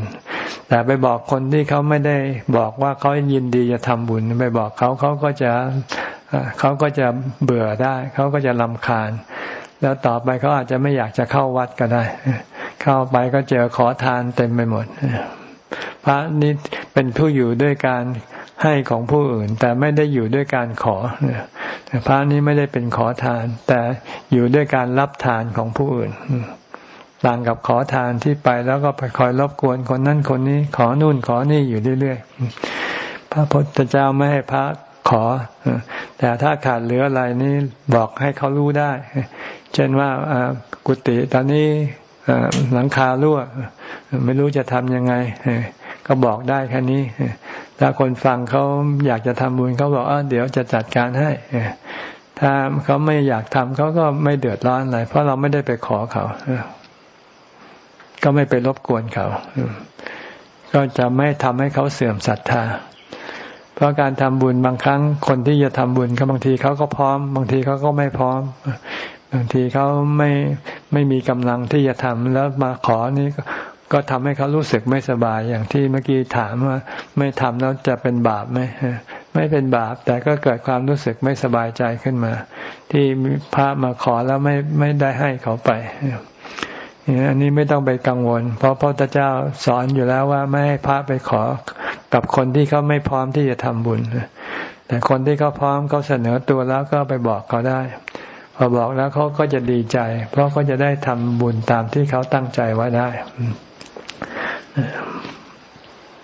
แต่ไปบอกคนที่เขาไม่ได้บอกว่าเขายินดีจะทำบุญไปบอกเขาเขาก็จะเขาก็จะเบื่อได้เขาก็จะลำคาญ แล้วต่อไปเขาอาจจะไม่อยากจะเข้าวัดก็ได้ เข้าไปก็เจอขอทานเต็มไปหมด พระนี่เป็นผู้อยู่ด้วยการให้ของผู้อื่น แต่ไม่ได้อยู่ด้วยการขอพระนี้ไม่ได้เป็นขอทาน แต่อยู่ด้วยการรับทานของผู้อื่นต่างกับขอทานที่ไปแล้วก็ไปคอยรบกวนคนนั้นคนนี้ ขอนู่นขอนี่อยู่เรื่อยๆพระพุทธเจ้าไม่ให้พระขอ แต่ถ้าขาดเหลืออะไรนี่บอกให้เขารู้ได้ เช่นว่ากุฏิตอนนี้ หลังคารั่ว ไม่รู้จะทำยังไงก็บอกได้แค่นี้ถ้าคนฟังเขาอยากจะทำบุญเขาบอกเดี๋ยวจะจัดการให้ถ้าเขาไม่อยากทำเขาก็ไม่เดือดร้อนอะไรเพราะเราไม่ได้ไปขอเขาก็ไม่ไปรบกวนเขาก็จะไม่ทำให้เขาเสื่อมศรัทธา เพราะการทำบุญบางครั้งคนที่จะทำบุญก็บางทีเขาก็พร้อม บางทีเขาก็ไม่พร้อม บางทีเขาไม่ไม่มีกำลังที่จะทำแล้วมาขอนี่ก็ทำให้เขารู้สึกไม่สบายอย่างที่เมื่อกี้ถามว่า ไม่ทำแล้วจะเป็นบาปไหมไม่เป็นบาป แต่ก็เกิดความรู้สึกไม่สบายใจขึ้นมา ที่พระมาขอแล้วไม่ไม่ได้ให้เขาไปอันนี้ไม่ต้องไปกังวล เพราะพระพุทธเจ้าสอนอยู่แล้วว่าไม่ให้พระไปขอกับคนที่เขาไม่พร้อมที่จะทำบุญแต่คนที่เขาพร้อมเขาเสนอตัวแล้วก็ไปบอกเขาได้ อบอกแล้วเขาก็จะดีใจ เพราะเขาจะได้ทำบุญตามที่เขาตั้งใจไว้ได้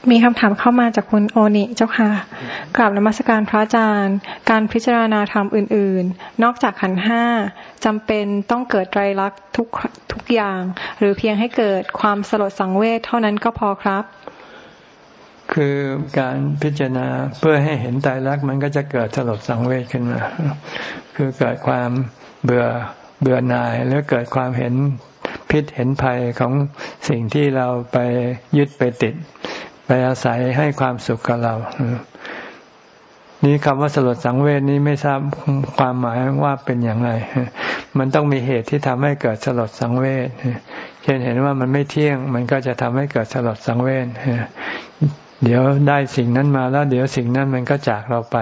มีคำถามเข้ามาจากคุณโอนิเจ้าค่ะกราบนมัสการพระอาจารย์ การพิจารณาธรรมอื่น ๆ นอกจากขันห้าจำเป็นต้องเกิดไตรลักษณ์ทุกทุกอย่าง หรือเพียงให้เกิดความสลดสังเวชเท่านั้นก็พอครับคือการพิจารณาเพื่อให้เห็นไตรลักษณ์มันก็จะเกิดสลดสังเวชขึ้นมา คือเกิดความ เบื่อเบื่อหน่ายหรือเกิดความเห็นพิษเห็นภัยของสิ่งที่เราไปยึดไปติด ไปอาศัยให้ความสุขกับเรา นี่คำว่าสลดสังเวชนี้ไม่ทราบความหมายว่าเป็นอย่างไร มันต้องมีเหตุที่ทำให้เกิดสลดสังเวชเช่นเห็นว่ามันไม่เที่ยง มันก็จะทำให้เกิดสลดสังเวชเดี๋ยวได้สิ่งนั้นมาแล้ว เดี๋ยวสิ่งนั้นมันก็จากเราไป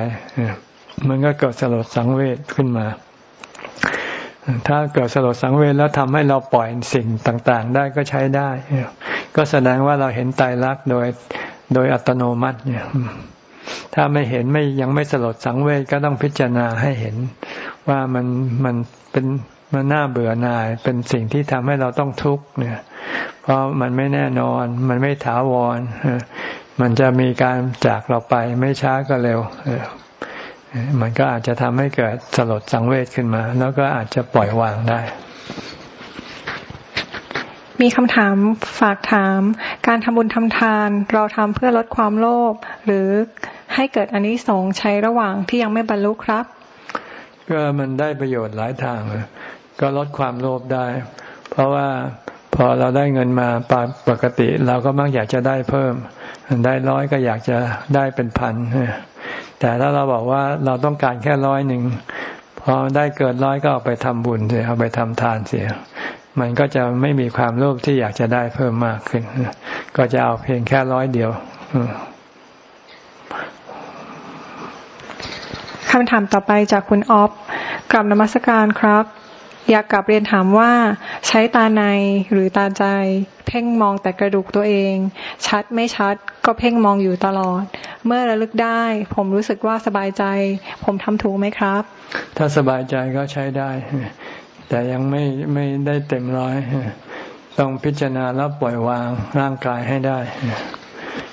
มันก็เกิดสลดสังเวชขึ้นมา ถ้าเกิดสลดสังเวชแล้วทำให้เราปล่อยสิ่งต่างๆ ได้ก็ใช้ได้ ก็แสดงว่าเราเห็นตายรักโดยโดยอัตโนมัติเนี่ยถ้าไม่เห็นไม่ยังไม่สลดสังเวชก็ต้องพิจารณาให้เห็น ว่ามันมันเป็นมันน่าเบื่อหน่าย เป็นสิ่งที่ทำให้เราต้องทุกข์เนี่ย เพราะมันไม่แน่นอน มันไม่ถาวรมันจะมีการจากเราไปไม่ช้าก็เร็ว มันก็อาจจะทำให้เกิดสลดสังเวชขึ้นมา แล้วก็อาจจะปล่อยวางได้ มีคำถามฝากถาม การทำบุญทำทาน เราทำเพื่อลดความโลภหรือให้เกิดอนนิสงส์ใช้ระหว่างที่ยังไม่บรรลุครับ ก็มันได้ประโยชน์หลายทาง ก็ลดความโลภได้ เพราะว่าพอเราได้เงินมาปกติ เราก็มักอยากจะได้เพิ่ม ได้ร้อยก็อยากจะได้เป็นพัน แต่ถ้าเราบอกว่าเราต้องการแค่ร้อยหนึ่งพอได้เกิดร้อยก็เอาไปทำบุญเสียเอาไปทำทานเสีย มันก็จะไม่มีความโลภที่อยากจะได้เพิ่มมากขึ้น ก็จะเอาเพียงแค่ร้อยเดียวคำถามต่อไปจากคุณออฟกลับนมัสการครับ อยากกลับเรียนถามว่าใช้ตาในหรือตาใจ เพ่งมองแต่กระดูกตัวเอง ชัดไม่ชัดก็เพ่งมองอยู่ตลอด เมื่อระลึกได้ ผมรู้สึกว่าสบายใจ ผมทำถูกไหมครับ ถ้าสบายใจก็ใช้ได้ แต่ยังไม่ไม่ได้เต็มร้อย ต้องพิจารณาแล้วปล่อยวางร่างกายให้ได้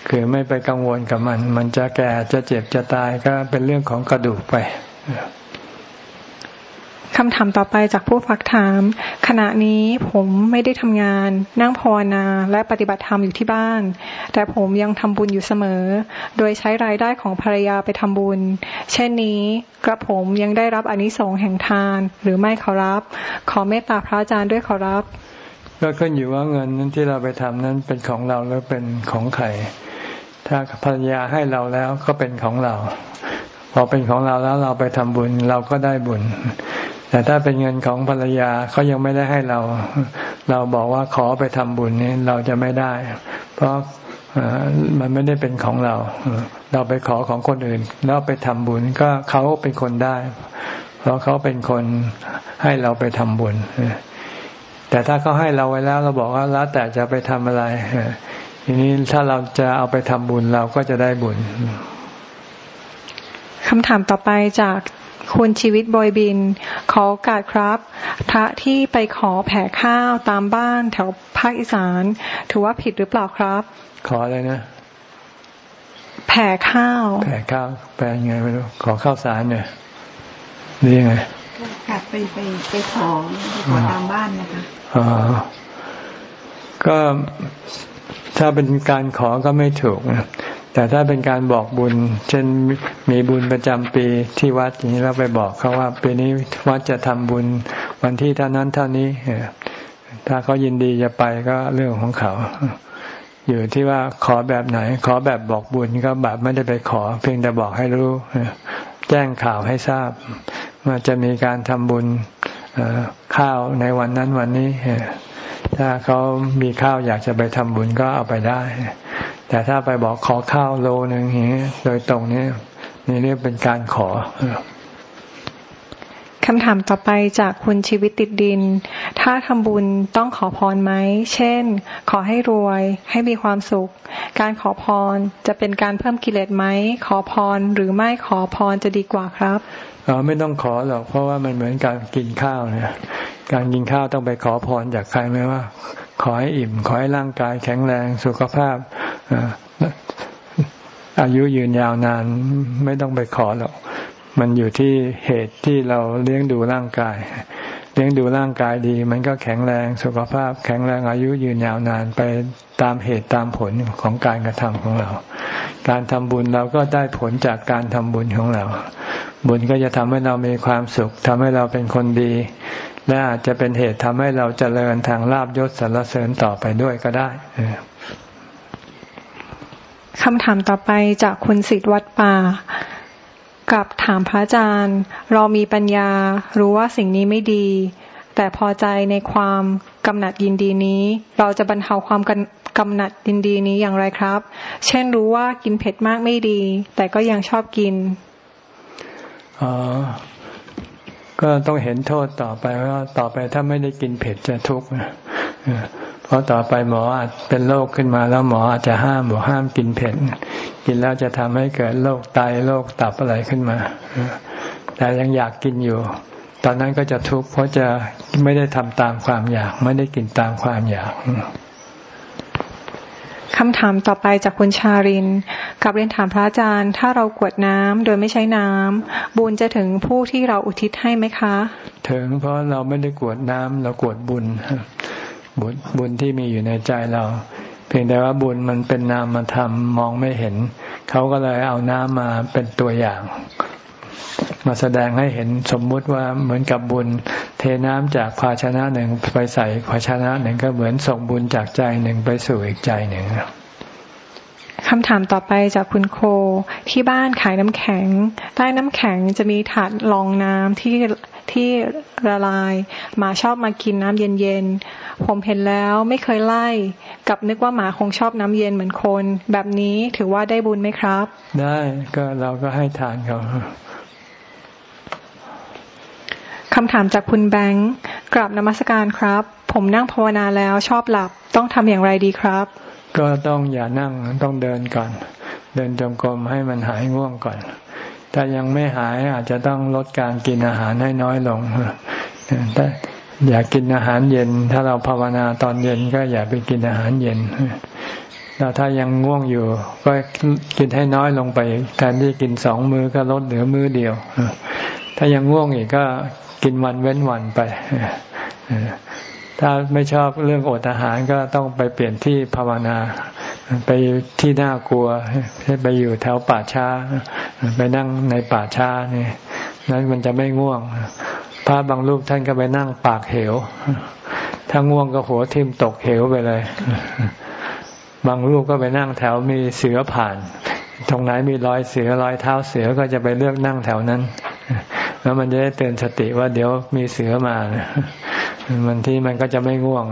คือไม่ไปกังวลกับมัน มันจะแก่จะเจ็บจะตายก็เป็นเรื่องของกระดูกไป คำถามต่อไปจากผู้ฟักถาม ขณะนี้ผมไม่ได้ทำงาน นั่งภาวนาและปฏิบัติธรรมอยู่ที่บ้าน แต่ผมยังทำบุญอยู่เสมอ โดยใช้รายได้ของภรรยาไปทำบุญ เช่นนี้กระผมยังได้รับอนิสงส์แห่งทานหรือไม่ขอรับ ขอเมตตาพระอาจารย์ด้วยขอรับ ก็ขึ้นอยู่ว่าเงินนั้นที่เราไปทำนั้นเป็นของเราหรือเป็นของใครถ้าภรรยาให้เราแล้วก็เป็นของเราพอเป็นของเราแล้วเราไปทำบุญเราก็ได้บุญ แต่ถ้าเป็นเงินของภรรยาเขายังไม่ได้ให้เรา เราบอกว่าขอไปทำบุญนี้เราจะไม่ได้ เพราะมันไม่ได้เป็นของเรา เราไปขอของคนอื่น แล้วไปทำบุญก็เขาเป็นคนได้ เพราะเขาเป็นคนให้เราไปทำบุญ แต่ถ้าเขาให้เราไว้แล้ว เราบอกว่าแล้วแต่จะไปทำอะไรทีนี้ถ้าเราจะเอาไปทำบุญเราก็จะได้บุญคำถามต่อไปจาก คุณชีวิตบอยบิน ขอโอกาสครับพระที่ไปขอแผ่ข้าวตามบ้านแถวภาคอีสาน ถือว่าผิดหรือเปล่าครับ ขออะไรนะ แผ่ข้าว แผ่ข้าวแปลยังไงไม่รู้ขอข้าวสารเนี่ยนี่ยังไงกลับไปไปไปขอขอตามบ้านนะคะอ๋อก็ถ้าเป็นการขอก็ไม่ถูกนะ แต่ถ้าเป็นการบอกบุญ เช่นมีบุญประจำปีที่วัดอย่างนี้เราไปบอกเขาว่าปีนี้วัดจะทำบุญวันที่เท่านั้นเท่านี้ถ้าเขายินดีจะไปก็เรื่องของเขา อยู่ที่ว่าขอแบบไหน ขอแบบบอกบุญก็แบบไม่ได้ไปขอ เพียงแต่บอกให้รู้แจ้งข่าวให้ทราบ ว่าจะมีการทำบุญข้าวในวันนั้นวันนี้ถ้าเขามีข้าวอยากจะไปทำบุญก็เอาไปได้ แต่ถ้าไปบอกขอข้าวโลหนึ่งอย่างนี้โดยตรงนี้นี่เรียกเป็นการขอคำถามต่อไปจากคุณชีวิตติดดิน ถ้าทำบุญต้องขอพรไหม เช่น ขอให้รวย ให้มีความสุข การขอพรจะเป็นการเพิ่มกิเลสไหม ขอพรหรือไม่ขอพรจะดีกว่าครับอ๋อไม่ต้องขอหรอก เพราะว่ามันเหมือนการกินข้าวเนี่ย การกินข้าวต้องไปขอพรจากใครไหมว่า ขอให้อิ่ม ขอให้ร่างกายแข็งแรงสุขภาพอายุยืนยาวนานไม่ต้องไปขอหรอกมันอยู่ที่เหตุที่เราเลี้ยงดูร่างกาย เลี้ยงดูร่างกายดี มันก็แข็งแรงสุขภาพ แข็งแรงอายุยืนยาวนานไปตามเหตุตามผลของการกระทำของเรา การทำบุญเราก็ได้ผลจากการทำบุญของเรา บุญก็จะทำให้เรามีความสุขทำให้เราเป็นคนดี และอาจจะเป็นเหตุทำให้เราเจริญทางลาบยศสรรเสริญต่อไปด้วยก็ได้คำถามต่อไปจากคุณสิทธิวัดป่ากับถามพระอาจารย์ เรามีปัญญารู้ว่าสิ่งนี้ไม่ดี แต่พอใจในความกำหนัดยินดีนี้ เราจะบรรเทาความกำหนัดยินดีนี้อย่างไรครับ เช่นรู้ว่ากินเผ็ดมากไม่ดี แต่ก็ยังชอบกินอ๋อ ก็ต้องเห็นโทษต่อไปว่าต่อไปถ้าไม่ได้กินเผ็ดจะทุกข์เพราะต่อไปหมออาจเป็นโรคขึ้นมาแล้วหมออาจจะห้ามบอกห้ามกินเผ็ดกินแล้วจะทำให้เกิดโรคไตโรคตับอะไรขึ้นมาแต่ยังอยากกินอยู่ ตอนนั้นก็จะทุกข์เพราะจะไม่ได้ทำตามความอยาก ไม่ได้กินตามความอยาก คำถามต่อไปจากคุณชาริน กับเรียนถามพระอาจารย์ ถ้าเรากวดน้ำโดยไม่ใช้น้ำบุญจะถึงผู้ที่เราอุทิศให้ไหมคะ ถึงเพราะเราไม่ได้กวดน้ำเรากวดบุญ บุญบุญที่มีอยู่ในใจเรา เพียงแต่ว่าบุญมันเป็นนามธรรมมองไม่เห็น เขาก็เลยเอาน้ำมาเป็นตัวอย่าง มาแสดงให้เห็นสมมุติว่าเหมือนกับบุญ เทน้ำจากภาชนะหนึ่งไปใส่ภาชนะหนึ่งก็เหมือนส่งบุญจากใจหนึ่งไปสู่อีกใจหนึ่งคำถามต่อไปจากคุณโคที่บ้านขายน้ำแข็ง ใต้น้ำแข็งจะมีถาดรองน้ำที่ที่ละลายหมาชอบมากินน้ำเย็นๆ ผมเห็นแล้วไม่เคยไล่กับนึกว่าหมาคงชอบน้ำเย็นเหมือนคน แบบนี้ถือว่าได้บุญไหมครับ ได้ก็เราก็ให้ทานเขา คำถามจากคุณแบงค์กราบนมัสการครับ ผมนั่งภาวนาแล้วชอบหลับต้องทำอย่างไรดีครับ ก็ต้องอย่านั่งต้องเดินก่อน เดินจงกรมให้มันหายง่วงก่อน ถ้ายังไม่หายอาจจะต้องลดการกินอาหารให้น้อยลงถ้าอยากกินอาหารเย็น ถ้าเราภาวนาตอนเย็นก็อย่าไปกินอาหารเย็นแล้วถ้ายังง่วงอยู่ ก็กินให้น้อยลงไปแทนที่กินสองมือก็ลดเหลือมือเดียวถ้ายังง่วงอีกก็ กินวันเว้นวันไปถ้าไม่ชอบเรื่องอดอาหารก็ต้องไปเปลี่ยนที่ภาวนา ไปที่น่ากลัวไปอยู่แถวป่าช้า ไปนั่งในป่าช้านี่นั้นมันจะไม่ง่วง พระบางรูปท่านก็ไปนั่งปากเหว ถ้าง่วงก็หัวทิ่มตกเหวไปเลย บางรูปก็ไปนั่งแถวมีเสือผ่าน ตรงไหนมีรอยเสือรอยเท้าเสือก็จะไปเลือกนั่งแถวนั้น แล้วมันจะได้เตือนสติว่าเดี๋ยวมีเสือมามันที่มันก็จะไม่ง่วง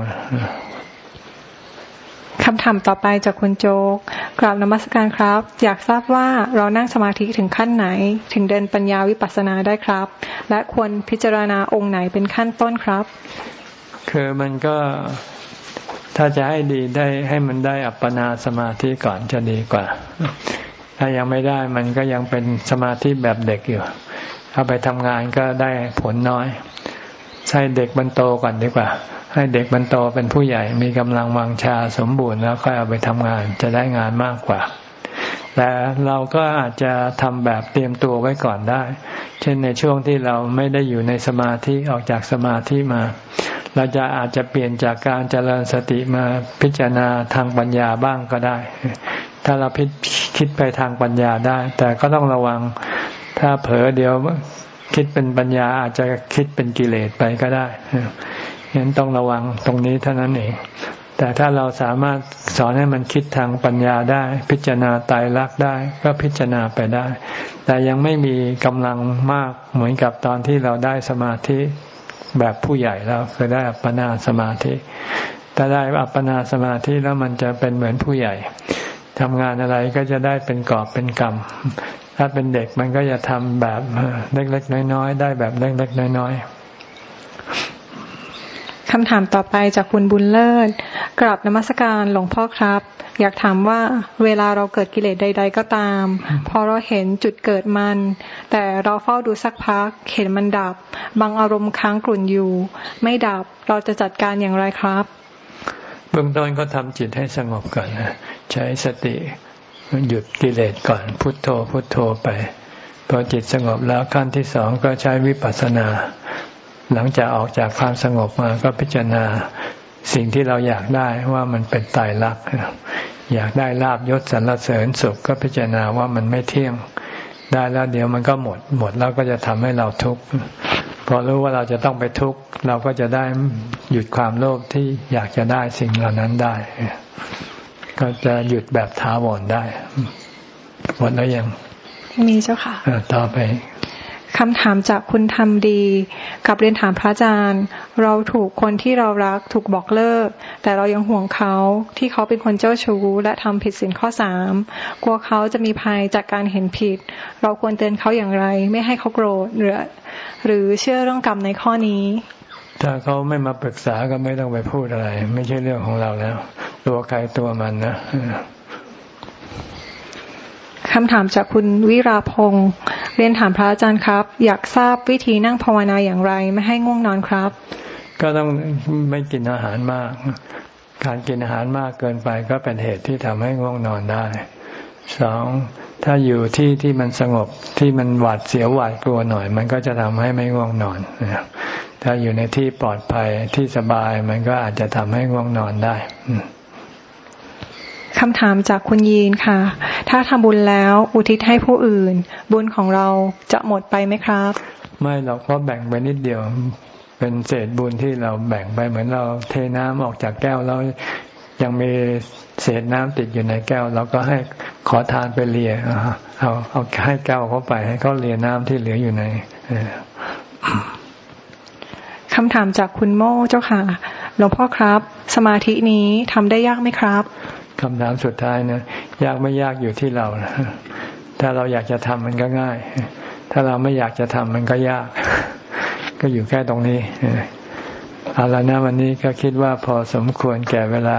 คำถามต่อไปจากคุณโจกกราบนมัสการครับ อยากทราบว่าเรานั่งสมาธิถึงขั้นไหน ถึงเดินปัญญาวิปัสสนาได้ครับ และควรพิจารณาองค์ไหนเป็นขั้นต้นครับ คือมันก็ถ้าจะให้ดีได้ให้มันได้อัปปนาสมาธิก่อนจะดีกว่า ถ้ายังไม่ได้มันก็ยังเป็นสมาธิแบบเด็กอยู่ เอาไปทำงานก็ได้ผลน้อย ใช้เด็กบรรโตก่อนดีกว่า ให้เด็กบรรโตเป็นผู้ใหญ่ มีกำลังวังชาสมบูรณ์แล้วค่อยเอาไปทำงาน จะได้งานมากกว่า แต่เราก็อาจจะทำแบบเตรียมตัวไว้ก่อนได้ เช่นในช่วงที่เราไม่ได้อยู่ในสมาธิออกจากสมาธิมา เราจะอาจจะเปลี่ยนจากการเจริญสติมาพิจารณาทางปัญญาบ้างก็ได้ถ้าเราพิคิดไปทางปัญญาได้ แต่ก็ต้องระวัง ถ้าเผลอเดี๋ยวคิดเป็นปัญญาอาจจะคิดเป็นกิเลสไปก็ได้ฉะนั้นต้องระวังตรงนี้เท่านั้นเอง แต่ถ้าเราสามารถสอนให้มันคิดทางปัญญาได้ พิจารณาตายรักได้ ก็พิจารณาไปได้ แต่ยังไม่มีกำลังมากเหมือนกับตอนที่เราได้สมาธิแบบผู้ใหญ่แล้วคือได้อัปปนาสมาธิถ้าได้อัปปนาสมาธิแล้วมันจะเป็นเหมือนผู้ใหญ่ ทำงานอะไรก็จะได้เป็นกอบเป็นกรรม ถ้าเป็นเด็กมันก็จะทำแบบเล็กๆน้อยๆได้แบบเล็กๆน้อยๆคำถามต่อไปจากคุณบุญเลิศ กราบนมัสการหลวงพ่อครับ อยากถามว่าเวลาเราเกิดกิเลสใด ๆ ก็ตาม พอเราเห็นจุดเกิดมัน แต่เราเฝ้าดูสักพัก เห็นมันดับ บางอารมณ์ค้างกลุ่นอยู่ ไม่ดับ เราจะจัดการอย่างไรครับ เบื้องต้นก็ทำจิตให้สงบก่อนนะ ใช้สติหยุดกิเลสก่อนพุทโธพุทโธไปพอจิตสงบแล้วขั้นที่สองก็ใช้วิปัสสนา หลังจากออกจากความสงบมาก็พิจารณาสิ่งที่เราอยากได้ว่ามันเป็นตายรักอยากได้ลาบยศสรรเสริญสุขก็พิจารณาว่ามันไม่เที่ยง ได้แล้วเดี๋ยวมันก็หมดหมดแล้วก็จะทำให้เราทุกข์พอรู้ว่าเราจะต้องไปทุกข์เราก็จะได้หยุดความโลภที่อยากจะได้สิ่งเหล่านั้นได้ ก็จะหยุดแบบท้าวรได้ หมดแล้วยัง มีเจ้าค่ะต่อไปคำถามจากคุณทำดี กับเรียนถามพระอาจารย์ เราถูกคนที่เรารักถูกบอกเลิก แต่เรายังห่วงเขาที่เขาเป็นคนเจ้าชู้และทำผิดสินข้อสามกลัวเขาจะมีภัยจากการเห็นผิด เราควรเตือนเขาอย่างไร ไม่ให้เขาโกรธหรือ หรือเชื่อเรื่องกรรมในข้อนี้ ถ้าเขาไม่มาปรึกษาก็ไม่ต้องไปพูดอะไร ไม่ใช่เรื่องของเราแล้ว ตัวใครตัวมันนะคำถามจากคุณวิราพงศ์เรียนถามพระอาจารย์ครับ อยากทราบวิธีนั่งภาวนาอย่างไร ไม่ให้ง่วงนอนครับ ก็ต้องไม่กินอาหารมากพการกินอาหารมากเกินไปก็เป็นเหตุที่ทำให้ง่วงนอนได้สอง ถ้าอยู่ที่ที่มันสงบที่มันหวาดเสียวหวาดกลัวหน่อย มันก็จะทำให้ไม่ง่วงนอน ถ้าอยู่ในที่ปลอดภัยที่สบายมันก็อาจจะทำให้ง่วงนอนได้คำถามจากคุณยีนค่ะ ถ้าทำบุญแล้วอุทิศให้ผู้อื่น บุญของเราจะหมดไปไหมครับ ไม่หรอกเพราะแบ่งไปนิดเดียว เป็นเศษบุญที่เราแบ่งไปเหมือนเราเทน้ำออกจากแก้วแล้วยังมี เศษน้ำติดอยู่ในแก้วเราก็ให้ขอทานไปเลียเอาเอาให้แก้วเขาไปให้เขาเลียน้ำที่เหลืออยู่ในคำถามจากคุณโม่เจ้าค่ะหลวงพ่อครับ สมาธินี้ทำได้ยากไหมครับคำถามสุดท้ายนะยากไม่ยากอยู่ที่เรานะถ้าเราอยากจะทำมันก็ง่าย ถ้าเราไม่อยากจะทำมันก็ยาก ก็อยู่แค่ตรงนี้เอาละนะวันนี้ก็คิดว่าพอสมควรแก่เวลา